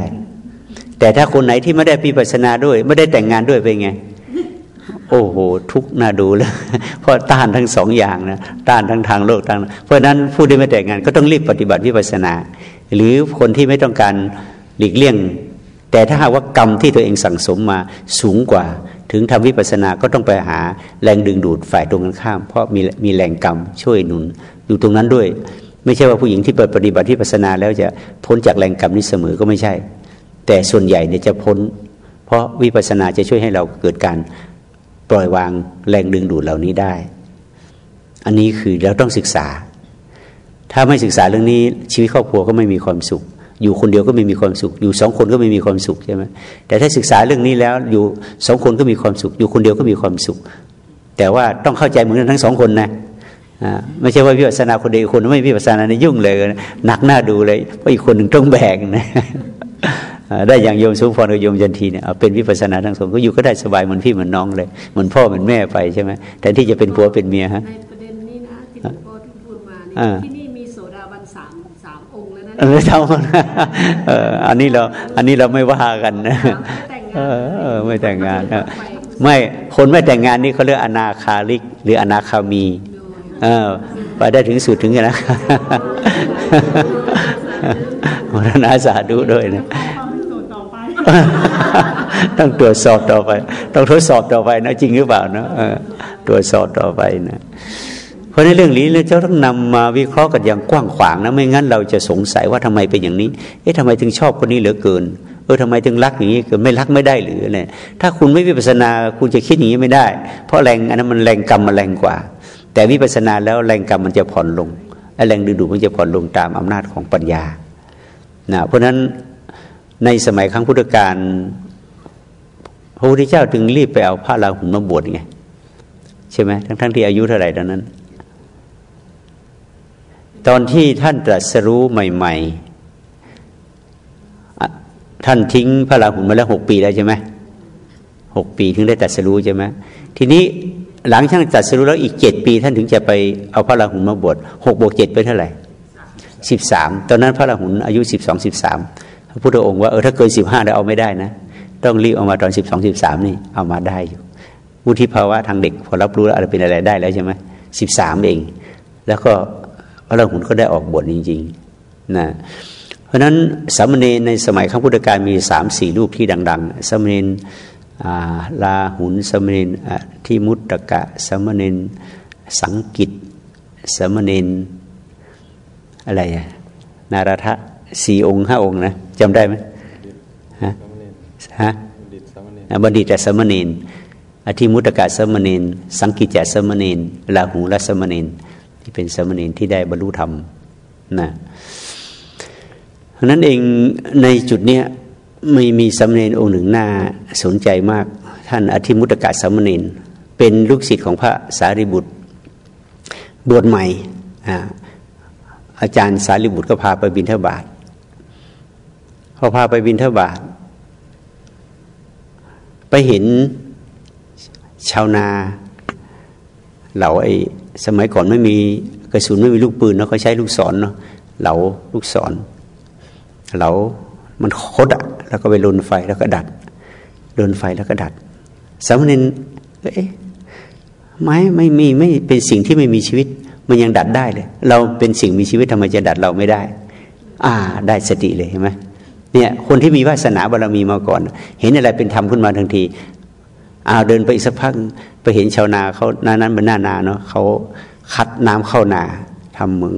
แต่ถ้าคนไหนที่ไม่ได้ปีปัสนาด้วย ไม่ได้แต่งงานด้วยเป็นไง โอ้โห ทุกน่าดูเลยเพราะต้านทั้งสองอย่างนะต้านทั้งทางโลกทางเพราะนั้นผู้ที่ไม่แต่งงานก็ต้องรีบปฏิบัติวิปัสสนา หรือคนที่ไม่ต้องการหลีกเลี่ยง แต่ถ้าหากว่ากรรมที่ตัวเองสั่งสมมาสูงกว่า ถึงทำวิปัสสนาก็ต้องไปหาแรงดึงดูดฝ่ายตรงกันข้าม เพราะมีมีแรงกรรมช่วยหนุนอยู่ตรงนั้นด้วย ไม่ใช่ว่าผู้หญิงที่เปิดปฏิบัติวิปัสสนาแล้วจะพ้นจากแรงกรรมนี้เสมอก็ไม่ใช่ แต่ส่วนใหญ่เนี่ยจะพ้น เพราะวิปัสสนาจะช่วยให้เราเกิดการปล่อยวางแรงดึงดูดเหล่านี้ได้ อันนี้คือเราต้องศึกษา ถ้าไม่ศึกษาเรื่องนี้ชีวิตครอบครัวก็ไม่มีความสุข อยู่คนเดียวก็ไม่มีความสุข อยู่สองคนก็ไม่มีความสุขใช่ไหมแต่ถ้าศึกษาเรื่องนี้แล้วอยู่สองคนก็มีความสุข อยู่คนเดียวก็มีความสุข แต่ว่าต้องเข้าใจเหมือนกันทั้งสองคนนะไม่ใช่ว่าวิปัสสนาคนเดียวคนไม่วิปัสสนาในยุ่งเลยหนักหน้าดูเลยเพราะอีกคนหนึ่งต้องแบกนะได้อย่างโยมสุพรกับโยมจันทีเนี่ยเป็นวิปัสนาทั้งสองก็อยู่ก็ได้สบายเหมือนพี่เหมือนน้องเลยเหมือนพ่อเหมือนแม่ไปใช่ไหมแต่ที่จะเป็นผัวเป็นเมียฮะในประเด็นนี้นะที่หลวงพ่อที่พูดมานี่ที่นี่มีโสดาบันสามสามองค์แล้วนะไม่เท่าอันนี้เรา อันนี้เราไม่ว่ากันนะไม่แต่งงานไม่คนไม่แต่งงานนี่เขาเรียกอนาคาลิก หรืออนาคามีเออไปได้ถึงสุดถึงกันนะมรณาสาธุด้วยนะต้องตรวจสอบต่อไป ต้องทดสอบต่อไปนะจริงหรือเปล่านะตรวจสอบต่อไปนะเพ ราะในเรื่องนี้เราจะต้องนำมาวิเคราะห์กันอย่างกว้างขวางนะไม่งั้นเราจะสงสัยว่าทำไมเป็นอย่างนี้ เอ๊ะทำไมถึงชอบคนนี้เหลือเกิน เออทำไมถึงรักอย่างนี้เกินไม่รักไม่ได้หรือเนี่ยถ้าคุณไม่วิปัสนาคุณจะคิดอย่างนี้ไม่ได้ เพราะแรงอันนั้นมันแรงกรรมมันแรงกว่า แต่วิปัสนาแล้วแรงกรรมมันจะผ่อนลงแรงดึงดูดมันจะผ่อนลงตามอำนาจของปัญญานะเพราะฉะนั้นในสมัยครั้งพุทธกาลพระพุทธเจ้าจึงรีบไปเอาพระราหุลมาบวชไงใช่ไหมทั้งทั้งที่อายุเท่าไหร่ตอนนั้น ตอนที่ท่านตรัสรู้ใหม่ ๆ ท่านทิ้งพระราหุลมาแล้วหกปีแล้วใช่ไหมหกปีถึงได้ตรัสรู้ใช่ไหมทีนี้หลังท่านตรัสรู้แล้วอีกเจ็ดปี ท่านถึงจะไปเอาพระราหุลมาบวชหกบวกเจ็ดไปเท่าไหร่สิบสามตอนนั้นพระราหุลอายุสิบสองสิบสามพระพุทธองค์ว่าเออถ้าเกินสิบห้าเราเอาไม่ได้นะ ต้องรีบเอามาตอนสิบสองสิบสามนี่เอามาได้อยู่วุฒิภาวะทางเด็ก พอรับรู้แล้วอะไรเป็นอะไรได้แล้วใช่ไหมสิบสามเอง แล้วก็ พระราหุลก็ได้ออกบทจริงๆนะเพราะฉะนั้นสามเณรในสมัยข้างพุทธกาลมีสามสี่รูปที่ดัง ๆสามเณรลาหุนสามเณรที่มุตตะกะสามเณรสังกิตสามเณรอะไรอะนารทะสี่องค์ห้าองค์นะจำได้ไหมฮะฮะบัณฑิตสมณีนอธิมุตกะสมณีนสังกิจสมณีนลาหูและสมณีน ที่เป็นสมณีนที่ได้บรรลุธรรมนะนั้นเองในจุดเนี้ยไม่มีสมณีองค์หนึ่งน่าสนใจมาก ท่านอธิมุตกะสมณีนเป็นลูกศิษย์ของพระสารีบุตรบวชใหม่อาจารย์สารีบุตรก็พาไปบิณฑบาตพอพาไปบิณฑบาตไปเห็นชาวนาเหล่าไอ สมัยก่อนไม่มีกระสุนไม่มีลูกปืนเนาะเขาใช้ลูกศรเนาะเหลาลูกศรเหลามันคดอะแล้วก็ไปลนไฟแล้วก็ดัดลนไฟแล้วก็ดัดสามเณรเอ๊ะไม้ไม่มีไม่เป็นสิ่งที่ไม่มีชีวิต มันยังดัดได้เลย เราเป็นสิ่งมีชีวิตทำไมจะดัดเราไม่ได้ อ่า ได้สติเลยเห็นไหมเนี่ยคนที่มีวาสนาบารรมีมาก่อน เห็นอะไรเป็นธรรมขึ้นมาทันทีอ้าวเดินไปอีกสักพัก ไปเห็นชาวนาเขานานั้นเป็นหน้านาเนาะเขาคัดน้ำเข้านาทำเหมือง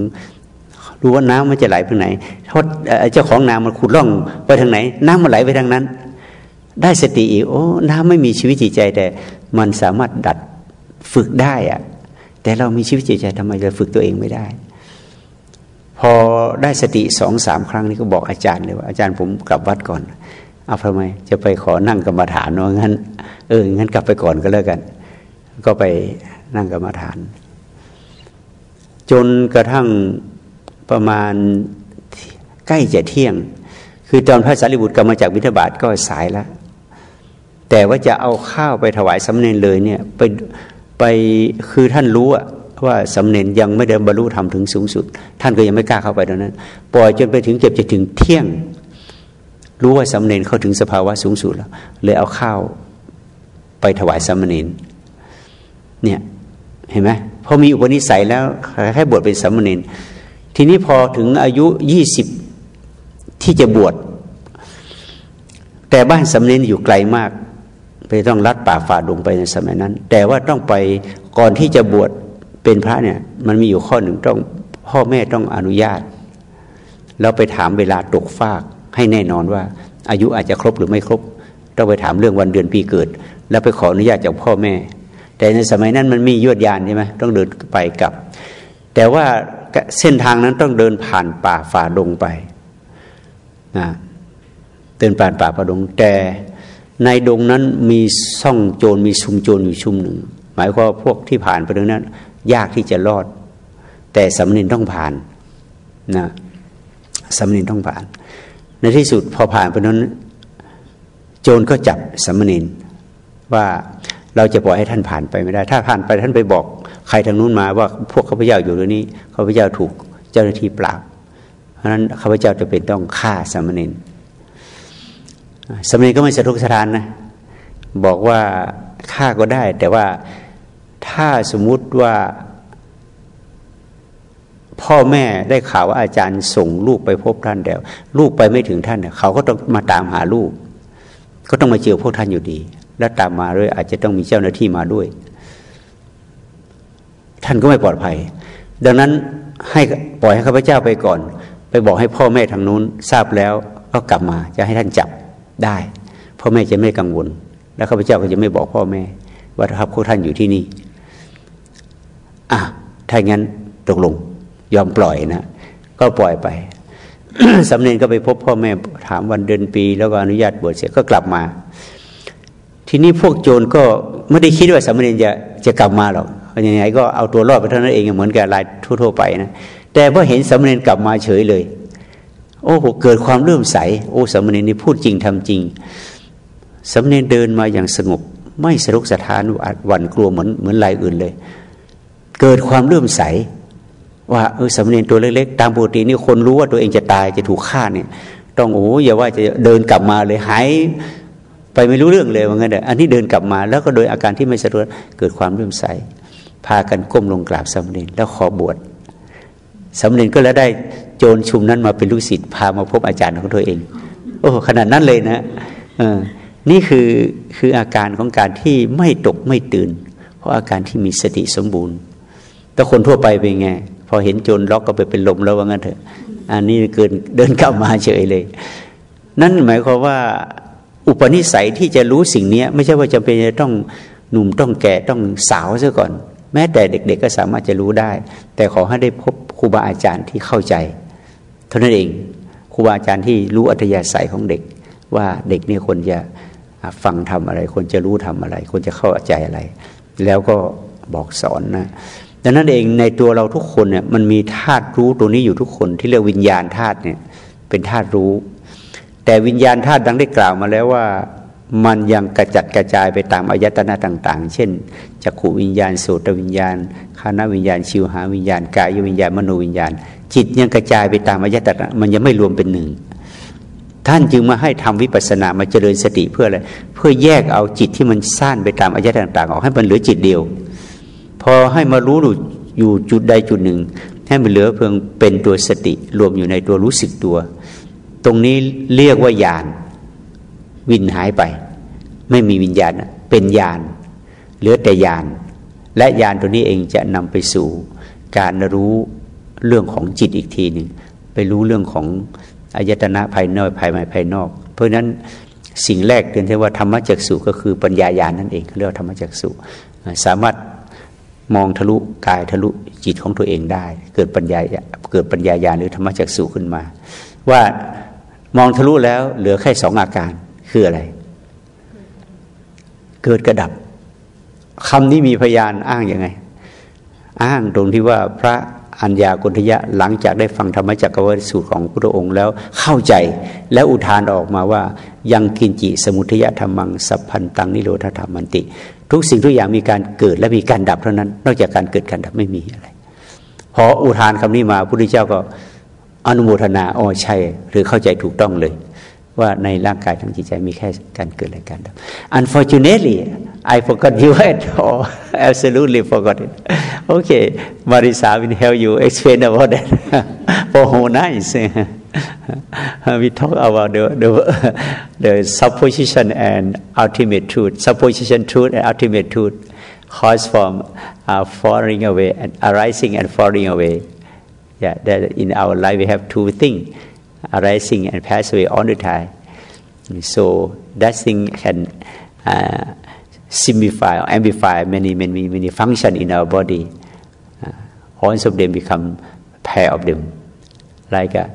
รู้ว่าน้ำมันจะไหลไปไหนทษเจ้าของนามันขุดร่องไปทางไหน น้ำมันไหลไปทางนั้น ได้สติอีกโอ้น้ำไม่มีชีวิตจิตใจแต่ มันสามารถดัดฝึกได้อะแต่เรามีชีวิตจิตใจทำไมเราฝึกตัวเองไม่ได้ พอได้สติสองสามครั้งนี้ก็บอกอาจารย์เลยว่าอาจารย์ผมกลับวัดก่อนเอาทำไมจะไปขอนั่งกรรมฐานว่างั้น เอองั้นกลับไปก่อนก็แล้วกัน ก็ไปนั่งกรรมฐาน จนกระทั่งประมาณใกล้จะเที่ยง คือตอนพระสารีบุตรกลับมาจากวิทบาทก็สายแล้วแต่ว่าจะเอาข้าวไปถวายสำเนนเลยเนี่ยไปไปคือท่านรู้ว่าสำเนนยังไม่ได้บรรลุธรรมถึงสูงสุด ท่านก็ยังไม่กล้าเข้าไปตรงนั้น ปล่อยจนไปถึงเก็บจะถึงเที่ยง รู้ว่าสำเนนเข้าถึงสภาวะสูงสุดแล้วเลยเอาข้าวไปถวายสำเนน เนี่ยเห็นไหมพอมีอุปนิสัยแล้วให้บวชเป็นสามเณรทีนี้พอถึงอายุยี่สิบที่จะบวชแต่บ้านสามเณรอยู่ไกลมากไปต้องลัดป่าฝ่าดงไปในสมัยนั้น แต่ว่าต้องไปก่อนที่จะบวชเป็นพระเนี่ย มันมีอยู่ข้อหนึ่งต้องพ่อแม่ต้องอนุญาต แล้วไปถามเวลาตกฟากให้แน่นอนว่า อายุอาจจะครบหรือไม่ครบ ต้องไปถามเรื่องวันเดือนปีเกิด แล้วไปขออนุญาตจากพ่อแม่ แต่ในสมัยนั้นมันมียวดยานใช่ไหมต้องเดินไปกลับ แต่ว่าเส้นทางนั้นต้องเดินผ่านป่าฝ่าดงไปนะเดินผ่านป่าฝ่าดง แต่ในดงนั้นมีซ่องโจรมีชุมโจรอยู่ชุมหนึ่ง หมายความว่าพวกที่ผ่านไปตรงนั้น ยากที่จะรอด แต่สำเนินต้องผ่านนะสมณีต้องผ่าน ในที่สุดพอผ่านไปนั้น โจรก็จับสมณีว่า เราจะปล่อยให้ท่านผ่านไปไม่ได้ ถ้าผ่านไปท่านไปบอกใครทางนู้นมาว่าพวกข้าพเจ้าอยู่ตรงนี้ข้าพเจ้าถูกเจ้าหน้าที่ปราบ เพราะนั้นข้าพเจ้าจะเป็นต้องฆ่าสมณีสมณีก็ไม่สะทกสะทานนะบอกว่าฆ่าก็ได้ แต่ว่าถ้าสมมุติว่า พ่อแม่ได้ข่าวว่าอาจารย์ส่งลูกไปพบท่านแล้วลูกไปไม่ถึงท่านเขาก็ต้องมาตามหาลูก ก็ต้องมาเจอพวกท่านอยู่ดี และตามมาด้วยอาจจะต้องมีเจ้าหน้าที่มาด้วย ท่านก็ไม่ปลอดภัย ดังนั้นให้ปล่อยให้ข้าพเจ้าไปก่อน ไปบอกให้พ่อแม่ทางนู้นทราบแล้วก็กลับมาจะให้ท่านจับได้พ่อแม่จะไม่กังวล แล้วข้าพเจ้าก็จะไม่บอกพ่อแม่ ว่าครับพวกท่านอยู่ที่นี่อะถ้างั้นตกลง ยอมปล่อยนะก็ปล่อยไปสำเนียงก็ไปพบพ่อแม่ถามวันเดือนปี แล้วก็อนุญาตบวชเสร็จก็กลับมา ทีนี้พวกโจรก็ไม่ได้คิดว่าสำเนีจะจะกลับมาหรอกยังไงก็เอาตัวรอดไปเท่านั้นเองเหมือนกับรายทั่วๆไปนะแต่พอเห็นสำเนีกลับมาเฉยเลย โอ้โหเกิดความเลื่อมใส โอ้สำเนีนี่พูดจริงทำจริงสำเนีเดินมาอย่างสงบ ไม่สรุกสถานหวั่นกลัวเหมือนเหมือนรายอื่นเลย เกิดความเลื่อมใส ว่าเออสมณีตัวเล็ก ๆ ตามปกตินี่คนรู้ว่าตัวเองจะตายจะถูกฆ่าเนี่ย ต้องโอ้อย่าว่าจะเดินกลับมาเลยหาย ไปไม่รู้เรื่องเลยว่างั้นเด้ออันนี้เดินกลับมา แล้วก็โดยอาการที่ไม่สะดวกเกิดความเรื่มใส พากันก้มลงกราบสมณีแล้วขอบวชสมณีก็แล้วได้โจรชุมนั้นมาเป็นลูกศิษย์พามาพบอาจารย์ของตัวเอง โอ้ขนาดนั้นเลยนะเออนี่คือคืออาการของการที่ไม่ตกไม่ตื่น เพราะอาการที่มีสติสมบูรณ์ แต่คนทั่วไปเป็นไง พอเห็นโจรล็อกก็ไปเป็นลมแล้วว่างั้นเถอะ อันนี้เกินเดินกลับมาเฉยเลย นั่นหมายความว่า อุปนิสัยที่จะรู้สิ่งนี้ไม่ใช่ว่าจำเป็นจะต้องหนุ่มต้องแก่ต้องสาวซะก่อน แม้แต่เด็ก ๆ ก็สามารถจะรู้ได้ แต่ขอให้ได้พบครูบาอาจารย์ที่เข้าใจ เท่านั้นเองครูบาอาจารย์ที่รู้อัธยาศัยของเด็ก ว่าเด็กเนี่ยควรจะฟังทำอะไรควรจะรู้ทำอะไรควรจะเข้าใจอะไร แล้วก็บอกสอนนะดังนั้นเองในตัวเราทุกคนเนี่ยมันมีธาตุรู้ตัวนี้อยู่ทุกคนที่เรียกวิญญาณธาตุเนี่ยเป็นธาตุรู้ แต่วิญญาณธาตุดังได้กล่าวมาแล้วว่ามันยังกระจัดกระจายไปตามอายตนะต่าง ๆ เช่นจักขูวิญญาณโสตรวิญญาณคานวิญญาณ ชิวหาวิญญาณกายวิญญาณมโนวิญญาณ จิตยังกระจายไปตามอายตนะมันยังไม่รวมเป็นหนึ่ง ท่านจึงมาให้ทำวิปัสสนามาเจริญสติเพื่ออะไรเพื่อแยกเอาจิตที่มันซ่านไปตามอายตนะต่างๆออกให้มันเหลือจิตเดียว พอให้มารู้อยู่จุดใดจุดหนึ่ง ให้มันเหลือเพียงเป็นตัวสติรวมอยู่ในตัวรู้สึกตัว ตรงนี้เรียกว่าญาณวินหายไป ไม่มีวิญญาณเป็นญาณเหลือแต่ญาณและญาณตัวนี้เองจะนำไปสู่การรู้เรื่องของจิตอีกทีหนึ่งไปรู้เรื่องของอายตนะภายนอกภายในภายนอก เพราะนั้นสิ่งแรกเรียนว่าธรรมจักสุก็คือปัญญาญาณนั่นเองเรียกว่าธรรมจักสุสามารถมองทะลุกายทะลุจิตของตัวเองได้ เกิดปัญญาเกิดปัญญาญาณหรือธรรมจักสุขึ้นมา ว่า มองทะลุแล้วเหลือแค่สองอาการคืออะไร เกิดกระดับคำนี้มีพยานอ้างยังไง อ้างตรงที่ว่าพระอัญญากุทยะหลังจากได้ฟังธรรมจักรวาลสูตรของพระองค์แล้วเข้าใจแล้วอุทานออกมาว่า ยังกินจิสมุทยธรรมังสัพพันตังนิโรธธรรมันติ ทุกสิ่งทุกอย่างมีการเกิดและมีการดับเท่านั้น นอกจากการเกิดการดับไม่มีอะไรพออุทานคำนี้มาพระพุทธเจ้าก็ อนุโมทนาอ๋อใช่ หรือเข้าใจถูกต้องเลย ว่าในร่างกายทั้งจิตใจมีแค่การเกิดและการดับ unfortunately I forgot you had or absolutely forgot it. Okay, Marisa will help you explain about that for whole night. we talk about the, the, the supposition and ultimate truth. Supposition truth and ultimate truth cause from uh, falling away and arising and falling away. Yeah, that in our life we have two things, arising and pass away all the time. So that thing can uh, simplify or amplify many, many, many functions in our body. Uh, all of them become pair of them, like uh,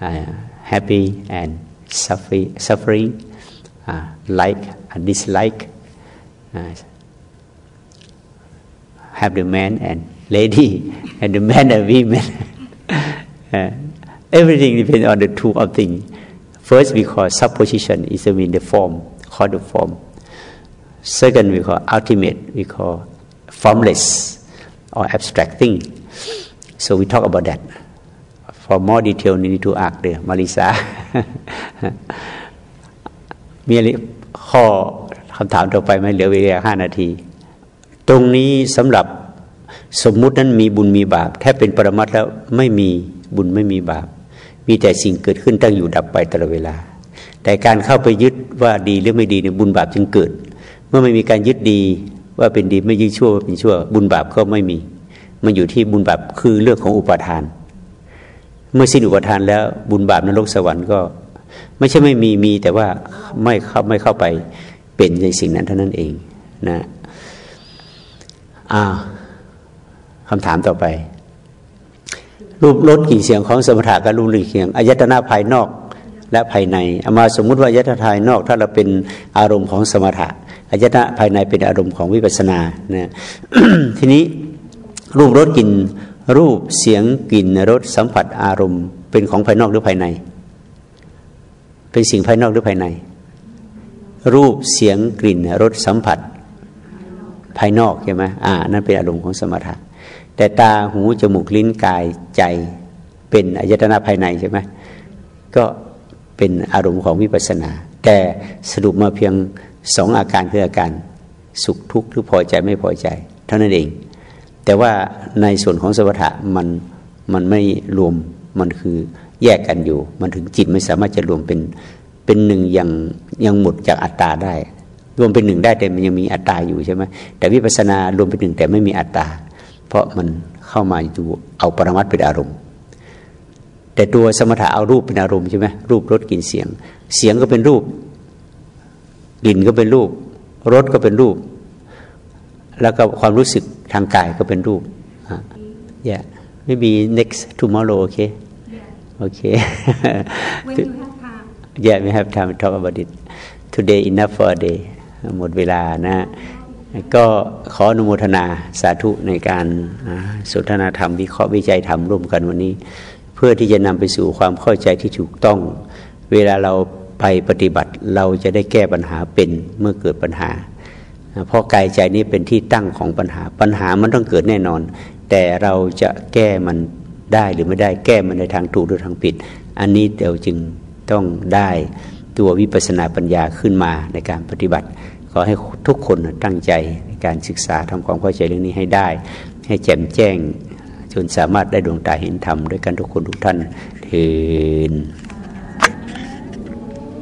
uh, happy and suffering, suffering uh, like and dislike. Uh, have the man and lady, and the man and women. uh, everything depends on the two of things. First, we call supposition is mean the form, called the form. Second, we call ultimate, we call formless or abstract thing. So we talk about that. For more detail, you need to ask the Marisa มีอะไรข้อคำถามต่อไปไหมเหลือเวลาห้านาที ตรงนี้สำหรับ สมมุตินั้นมีบุญมีบาปแท้เป็นปรมัตแล้วไม่มีบุญไม่มีบาป มีแต่สิ่งเกิดขึ้นตั้งอยู่ดับไปตลอดเวลา แต่การเข้าไปยึดว่าดีหรือไม่ดีเนี่ยบุญบาปจึงเกิด เมื่อไม่มีการยึดดีว่าเป็นดีไม่ยึดชั่วว่าเป็นชั่ว บุญบาปก็ไม่มี มันอยู่ที่บุญบาปคือเรื่องของอุปทาน เมื่อสิ้นอุปทานแล้วบุญบาปนรกสวรรค์ก็ ไม่ใช่ไม่มีมีแต่ว่าไม่เข้าไม่เข้าไปเป็นในสิ่งนั้นเท่านั้นเองนะอ่า คำถามต่อไป รูปรสกลิ่เสียงของสมถะกับรูปหรือเสียงอายตนะภายนอกและภายในเอามาสมมุติว่าอายตนะภายนอก ถ้าเราเป็นอารมณ์ของสมถะอายตนะภายในเป็นอารมณ์ของวิปัสสนานะทีนี้รูปรสกลิ่นรูปเสียงกลิ่นรสสัมผัสอารมณ์ เป็นของภายนอกหรือภายใน เป็นสิ่งภายนอกหรือภายใน รูปเสียงกลิ่นรสสัมผัสภายนอกใช่ไหมอ่านั่นเป็นอารมณ์ของสมถะ แต่ตาหูจมูกลิ้นกายใจเป็นอายตนะภายในใช่ไหมก็เป็นอารมณ์ของวิปัสสนา แต่สรุปมาเพียงสองอาการคืออาการสุขทุกข์หรือพอใจไม่พอใจ เท่านั้นเอง แต่ว่าในส่วนของสมถะมันมันไม่รวมมันคือแยกกันอยู่ มันถึงจิตไม่สามารถจะรวมเป็นเป็นหนึ่งยังยังหมดจากอัตตาได้ รวมเป็นหนึ่งได้แต่มันยังมีอัตตาอยู่ใช่ไหมแต่วิปัสสนารวมเป็นหนึ่งแต่ไม่มีอัตตา ราะมันเข้ามาดูเอาปรมัตเป็นอารมณ์ แต่ตัวสมถะเอารูปเป็นอารมณ์ใช่ไหมรูปรสกลิ่นเสียง เสียงก็เป็นรูปกลิ่นก็เป็นรูปรสก็เป็นรูป แล้วก็ความรู้สึกทางกายก็เป็นรูป yeah maybe next tomorrow okay okay when you have time yeah we have time to talk about it today enough for a day หมดเวลานะ ก็ขออนุโมทนาสาธุในการสนทนาธรรมวิเคราะห์วิจัยธรรมร่วมกันวันนี้ เพื่อที่จะนำไปสู่ความเข้าใจที่ถูกต้อง เวลาเราไปปฏิบัติเราจะได้แก้ปัญหาเป็นเมื่อเกิดปัญหา เพราะกายใจนี้เป็นที่ตั้งของปัญหาปัญหามันต้องเกิดแน่นอน แต่เราจะแก้มันได้หรือไม่ได้แก้มันในทางถูกหรือทางผิด อันนี้เดี๋ยวจึงต้องได้ตัววิปัสสนาปัญญาขึ้นมาในการปฏิบัติ ขอให้ทุกคนตั้งใจในการศึกษาทำความเข้าใจเรื่องนี้ให้ได้ ให้แจ่มแจ้ง จนสามารถได้ดวงตาเห็นธรรมด้วยกันทุกคนทุกท่านเถิด